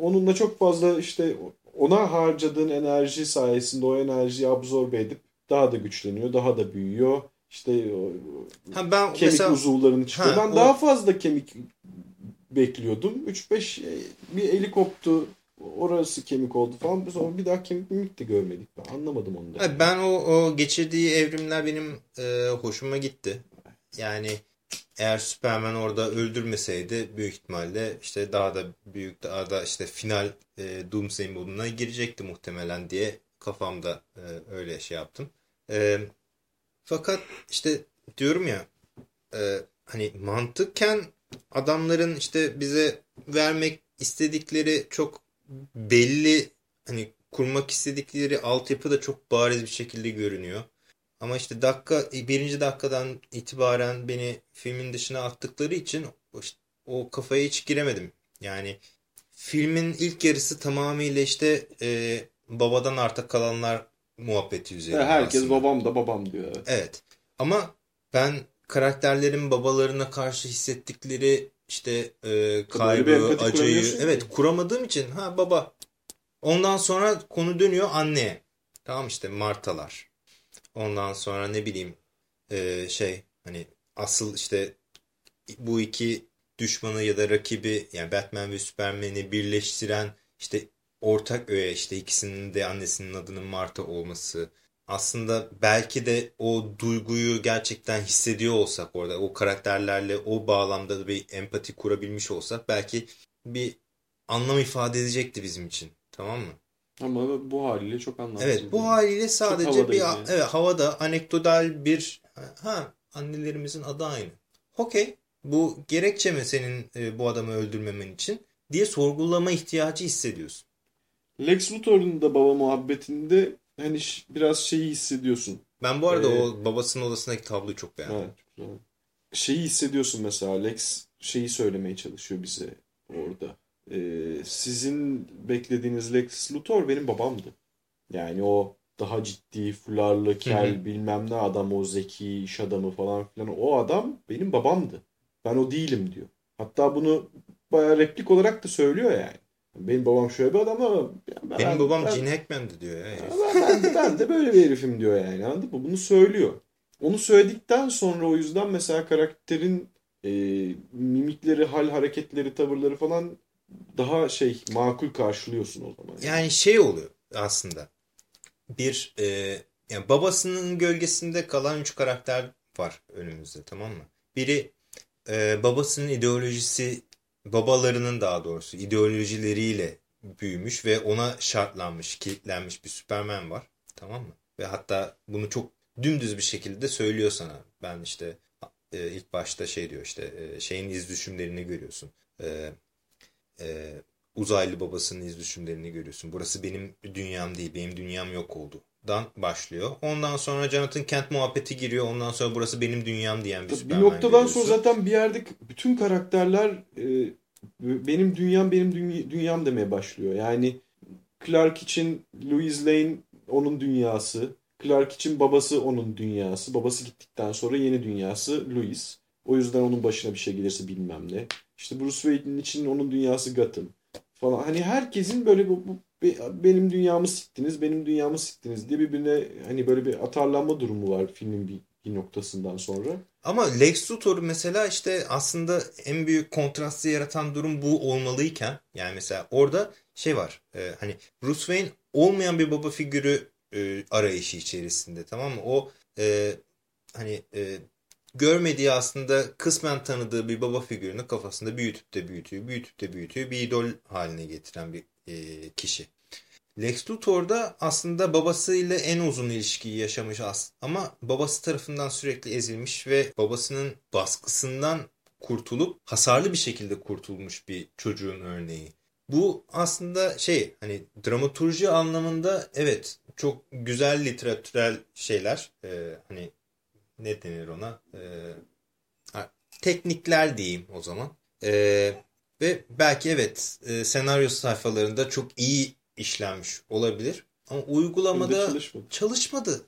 onunla çok fazla işte ona harcadığın enerji sayesinde o enerjiyi absorbe edip daha da güçleniyor, daha da büyüyor. İşte Ha, ben kemik mesela uzuvlarını çıkıyor. Ha, ben o- daha fazla kemik bekliyordum. 3-5 bir eli koptu. Orası kemik oldu falan. Sonra bir daha kemik mimik de görmedik. Ben anlamadım onu da. Ben o, o geçirdiği evrimler benim e, hoşuma gitti. Yani eğer Superman orada öldürmeseydi büyük ihtimalle işte daha da büyük daha da işte final e, Doomsday moduna girecekti muhtemelen diye kafamda e, öyle şey yaptım. E, fakat işte diyorum ya e, hani mantıken adamların işte bize vermek istedikleri çok belli hani kurmak istedikleri altyapı da çok bariz bir şekilde görünüyor. Ama işte dakika birinci dakikadan itibaren beni filmin dışına attıkları için o, işte- o kafaya hiç giremedim. Yani filmin ilk yarısı tamamıyla işte e, babadan arta kalanlar muhabbeti üzerine herkes aslında. babam da babam diyor. Evet. Evet. Ama ben karakterlerin babalarına karşı hissettikleri işte e, kaybı, acıyı kuramıyorsun ki. evet kuramadığım için ha baba Ondan sonra konu dönüyor anneye. Tamam işte Martalar. Ondan sonra ne bileyim e, şey hani asıl işte bu iki düşmanı ya da rakibi yani Batman ve Superman'i birleştiren işte ortak öğe işte ikisinin de annesinin adının Marta olması. Aslında belki de o duyguyu gerçekten hissediyor olsak orada o karakterlerle o bağlamda bir empati kurabilmiş olsak belki bir anlam ifade edecekti bizim için. Tamam mı? Ama bu haliyle çok anlamsız. Evet bu haliyle sadece bir yani. evet, havada anekdotal bir ha annelerimizin adı aynı. Okey bu gerekçe mi senin e, bu adamı öldürmemen için diye sorgulama ihtiyacı hissediyorsun. Lex Luthor'un da baba muhabbetinde hani biraz şeyi hissediyorsun. Ben bu arada ee, o babasının odasındaki tabloyu çok beğendim. Evet, Şeyi hissediyorsun mesela Lex şeyi söylemeye çalışıyor bize orada. Ee, sizin beklediğiniz Lex Luthor benim babamdı. Yani o daha ciddi, fularlı, kel Hı-hı. bilmem ne adam o zeki iş adamı falan filan o adam benim babamdı. Ben o değilim diyor. Hatta bunu bayağı replik olarak da söylüyor yani. Benim babam şöyle bir adam ama ben, benim babam ben, Gene Hackman'dı diyor ya. Ben, ben, de, ben de böyle bir herifim diyor yani anladın mı? Bunu söylüyor. Onu söyledikten sonra o yüzden mesela karakterin e, mimikleri, hal hareketleri, tavırları falan daha şey makul karşılıyorsun o zaman. Yani, yani şey oluyor aslında. Bir e, yani babasının gölgesinde kalan üç karakter var önümüzde tamam mı? Biri e, babasının ideolojisi babalarının daha doğrusu ideolojileriyle büyümüş ve ona şartlanmış, kilitlenmiş bir Superman var. Tamam mı? Ve hatta bunu çok dümdüz bir şekilde söylüyor sana. Ben işte e, ilk başta şey diyor işte e, şeyin iz düşümlerini görüyorsun. E, e, uzaylı babasının iz düşümlerini görüyorsun. Burası benim dünyam değil, benim dünyam yok oldu dan başlıyor. Ondan sonra Jonathan Kent muhabbeti giriyor. Ondan sonra burası benim dünyam diyen bir Bir noktadan görüyorsun. sonra zaten bir yerde bütün karakterler e, benim dünyam benim dünyam demeye başlıyor. Yani Clark için Louis Lane onun dünyası. Clark için babası onun dünyası. Babası gittikten sonra yeni dünyası Louis. O yüzden onun başına bir şey gelirse bilmem ne. İşte Bruce Wayne'in için onun dünyası Gotham falan. Hani herkesin böyle bu, bu benim dünyamı siktiniz, benim dünyamı siktiniz diye birbirine hani böyle bir atarlanma durumu var filmin bir, bir noktasından sonra. Ama Lex Luthor mesela işte aslında en büyük kontrastı yaratan durum bu olmalıyken yani mesela orada şey var e, hani Bruce Wayne olmayan bir baba figürü e, arayışı içerisinde tamam mı? O e, hani e, görmediği aslında kısmen tanıdığı bir baba figürünü kafasında büyütüp de büyütüyor, büyütüp de büyütüyor bir idol haline getiren bir e, kişi. Lex Luthor da aslında babasıyla en uzun ilişkiyi yaşamış aslında ama babası tarafından sürekli ezilmiş ve babasının baskısından kurtulup hasarlı bir şekilde kurtulmuş bir çocuğun örneği. Bu aslında şey hani dramaturji anlamında evet çok güzel literatürel şeyler ee, hani ne denir ona ee, teknikler diyeyim o zaman. Ee, ve belki evet e, senaryo sayfalarında çok iyi işlenmiş olabilir. Ama uygulamada çalışmadı. çalışmadı.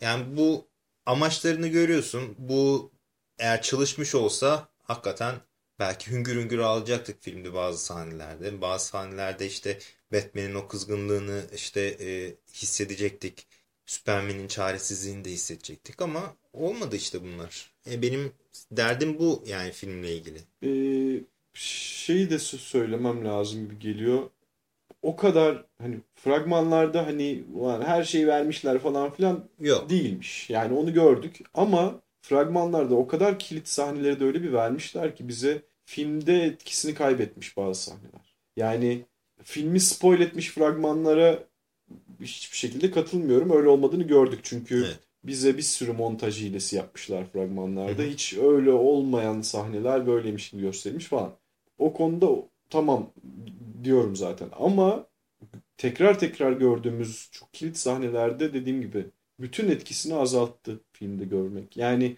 Yani bu amaçlarını görüyorsun. Bu eğer çalışmış olsa hakikaten belki hüngür hüngür alacaktık filmde bazı sahnelerde. Bazı sahnelerde işte Batman'in o kızgınlığını işte e, hissedecektik. Superman'in çaresizliğini de hissedecektik ama olmadı işte bunlar. E, benim derdim bu yani filmle ilgili. Ee, şeyi de söylemem lazım gibi geliyor o kadar hani fragmanlarda hani her şeyi vermişler falan filan Yok. değilmiş. Yani onu gördük ama fragmanlarda o kadar kilit sahneleri de öyle bir vermişler ki bize filmde etkisini kaybetmiş bazı sahneler. Yani filmi spoil etmiş fragmanlara hiçbir şekilde katılmıyorum. Öyle olmadığını gördük çünkü evet. Bize bir sürü montaj hilesi yapmışlar fragmanlarda. Hı hı. Hiç öyle olmayan sahneler böyleymiş gibi göstermiş falan. O konuda tamam diyorum zaten. Ama tekrar tekrar gördüğümüz çok kilit sahnelerde dediğim gibi bütün etkisini azalttı filmde görmek. Yani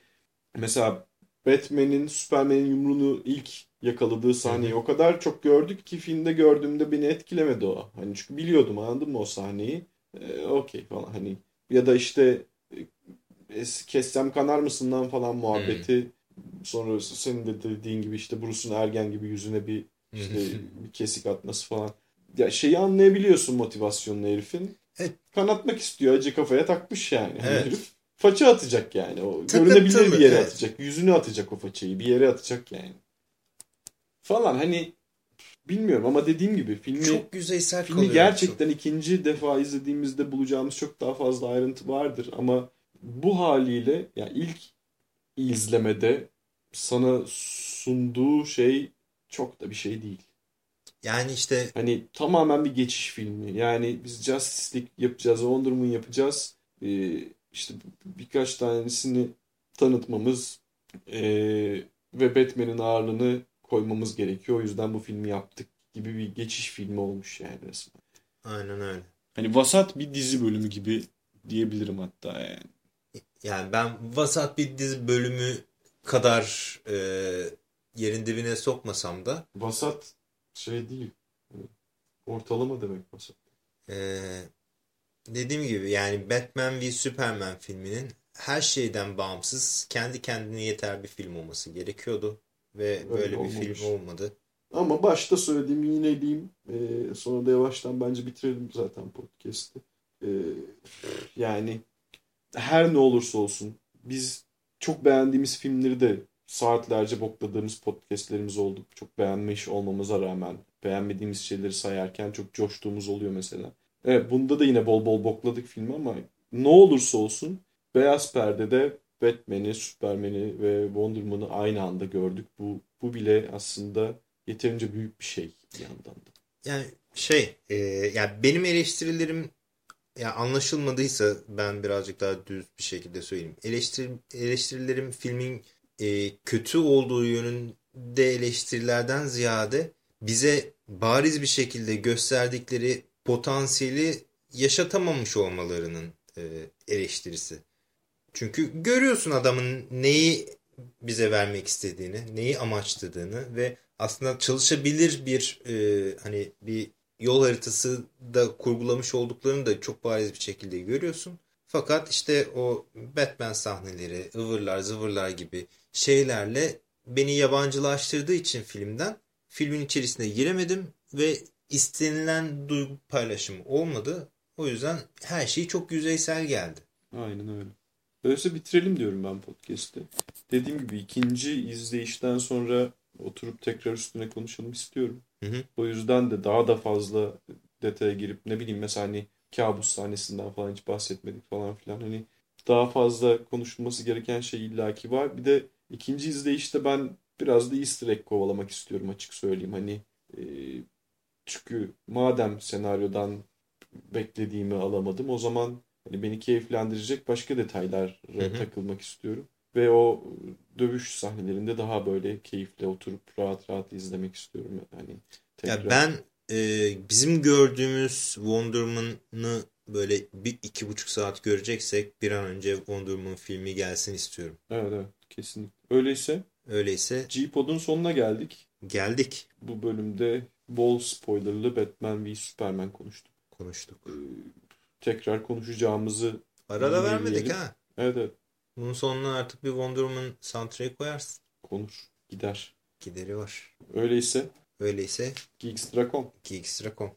mesela Batman'in Superman'in yumruğunu ilk yakaladığı sahneyi o kadar çok gördük ki filmde gördüğümde beni etkilemedi o. Hani çünkü biliyordum anladın mı o sahneyi. Ee, Okey falan hani ya da işte kessem kanar mısından falan muhabbeti. Hmm. Sonra senin de dediğin gibi işte Bruce'un ergen gibi yüzüne bir işte [laughs] bir kesik atması falan. ya şeyi anlayabiliyorsun motivasyonunu herifin. Evet. Kanatmak istiyor. Acı kafaya takmış yani. Hani Evet. Herif faça atacak yani. O Takıntılı, görünebilir bir yere evet. atacak. Yüzünü atacak o façayı. Bir yere atacak yani. Falan hani bilmiyorum ama dediğim gibi filmi Çok yüzeysel filmi gerçekten ikinci defa izlediğimizde bulacağımız çok daha fazla ayrıntı vardır ama bu haliyle ya ilk izlemede sana sunduğu şey çok da bir şey değil. Yani işte Hani tamamen bir geçiş filmi. Yani biz Justice League yapacağız, Wonder Woman yapacağız. Ee, işte birkaç tanesini tanıtmamız ee, ve Batman'in ağırlığını koymamız gerekiyor. O yüzden bu filmi yaptık gibi bir geçiş filmi olmuş yani resmen. aynen öyle. Hani vasat bir dizi bölümü gibi diyebilirim hatta yani. Yani ben vasat bir dizi bölümü kadar e, yerin dibine sokmasam da Vasat şey değil. Ortalama demek vasat. e, dediğim gibi yani Batman v Superman filminin her şeyden bağımsız kendi kendine yeter bir film olması gerekiyordu. Ve böyle bir olmamış. film olmadı. Ama başta söylediğimi yine diyeyim. Ee, sonra da yavaştan bence bitirelim zaten podcast'i. Ee, yani her ne olursa olsun biz çok beğendiğimiz filmleri de saatlerce bokladığımız podcastlerimiz oldu. Çok beğenmiş olmamıza rağmen beğenmediğimiz şeyleri sayarken çok coştuğumuz oluyor mesela. Evet bunda da yine bol bol bokladık filmi ama ne olursa olsun Beyaz Perde'de Batman'i, Superman'i ve Wonder Woman'ı aynı anda gördük. Bu, bu bile aslında yeterince büyük bir şey bir yandan da. Yani şey, e, yani benim eleştirilerim ya anlaşılmadıysa ben birazcık daha düz bir şekilde söyleyeyim. Eleştiri, eleştirilerim filmin e, kötü olduğu yönünde eleştirilerden ziyade bize bariz bir şekilde gösterdikleri potansiyeli yaşatamamış olmalarının e, eleştirisi. Çünkü görüyorsun adamın neyi bize vermek istediğini, neyi amaçladığını ve aslında çalışabilir bir e, hani bir yol haritası da kurgulamış olduklarını da çok bariz bir şekilde görüyorsun. Fakat işte o Batman sahneleri, ıvırlar zıvırlar gibi şeylerle beni yabancılaştırdığı için filmden filmin içerisine giremedim ve istenilen duygu paylaşımı olmadı. O yüzden her şey çok yüzeysel geldi. Aynen öyle. Öyleyse bitirelim diyorum ben podcast'i. Dediğim gibi ikinci izleyişten sonra oturup tekrar üstüne konuşalım istiyorum. Hı hı. O yüzden de daha da fazla detaya girip ne bileyim mesela hani kabus sahnesinden falan hiç bahsetmedik falan filan. Hani daha fazla konuşulması gereken şey illaki var. Bir de ikinci izleyişte ben biraz da easter egg kovalamak istiyorum açık söyleyeyim. Hani e, çünkü madem senaryodan beklediğimi alamadım o zaman hani beni keyiflendirecek başka detaylara Hı hı. takılmak istiyorum. Ve o dövüş sahnelerinde daha böyle keyifle oturup rahat rahat izlemek istiyorum. Hani tekrar. Ya ben e, bizim gördüğümüz Wonder Woman'ı böyle bir iki buçuk saat göreceksek bir an önce Wonder Woman filmi gelsin istiyorum. Evet evet kesinlikle. Öyleyse Öyleyse G-Pod'un sonuna geldik. geldik Bu bölümde bol spoilerlı Batman v Superman konuştuk. konuştuk. Ee, tekrar konuşacağımızı Arada vermedik ha. evet evet Bunun sonuna artık bir Wonder Woman soundtrack koyarsın. konur gider. Gideri var. Öyleyse Öyleyse Geeks Drakon. Geekstra.com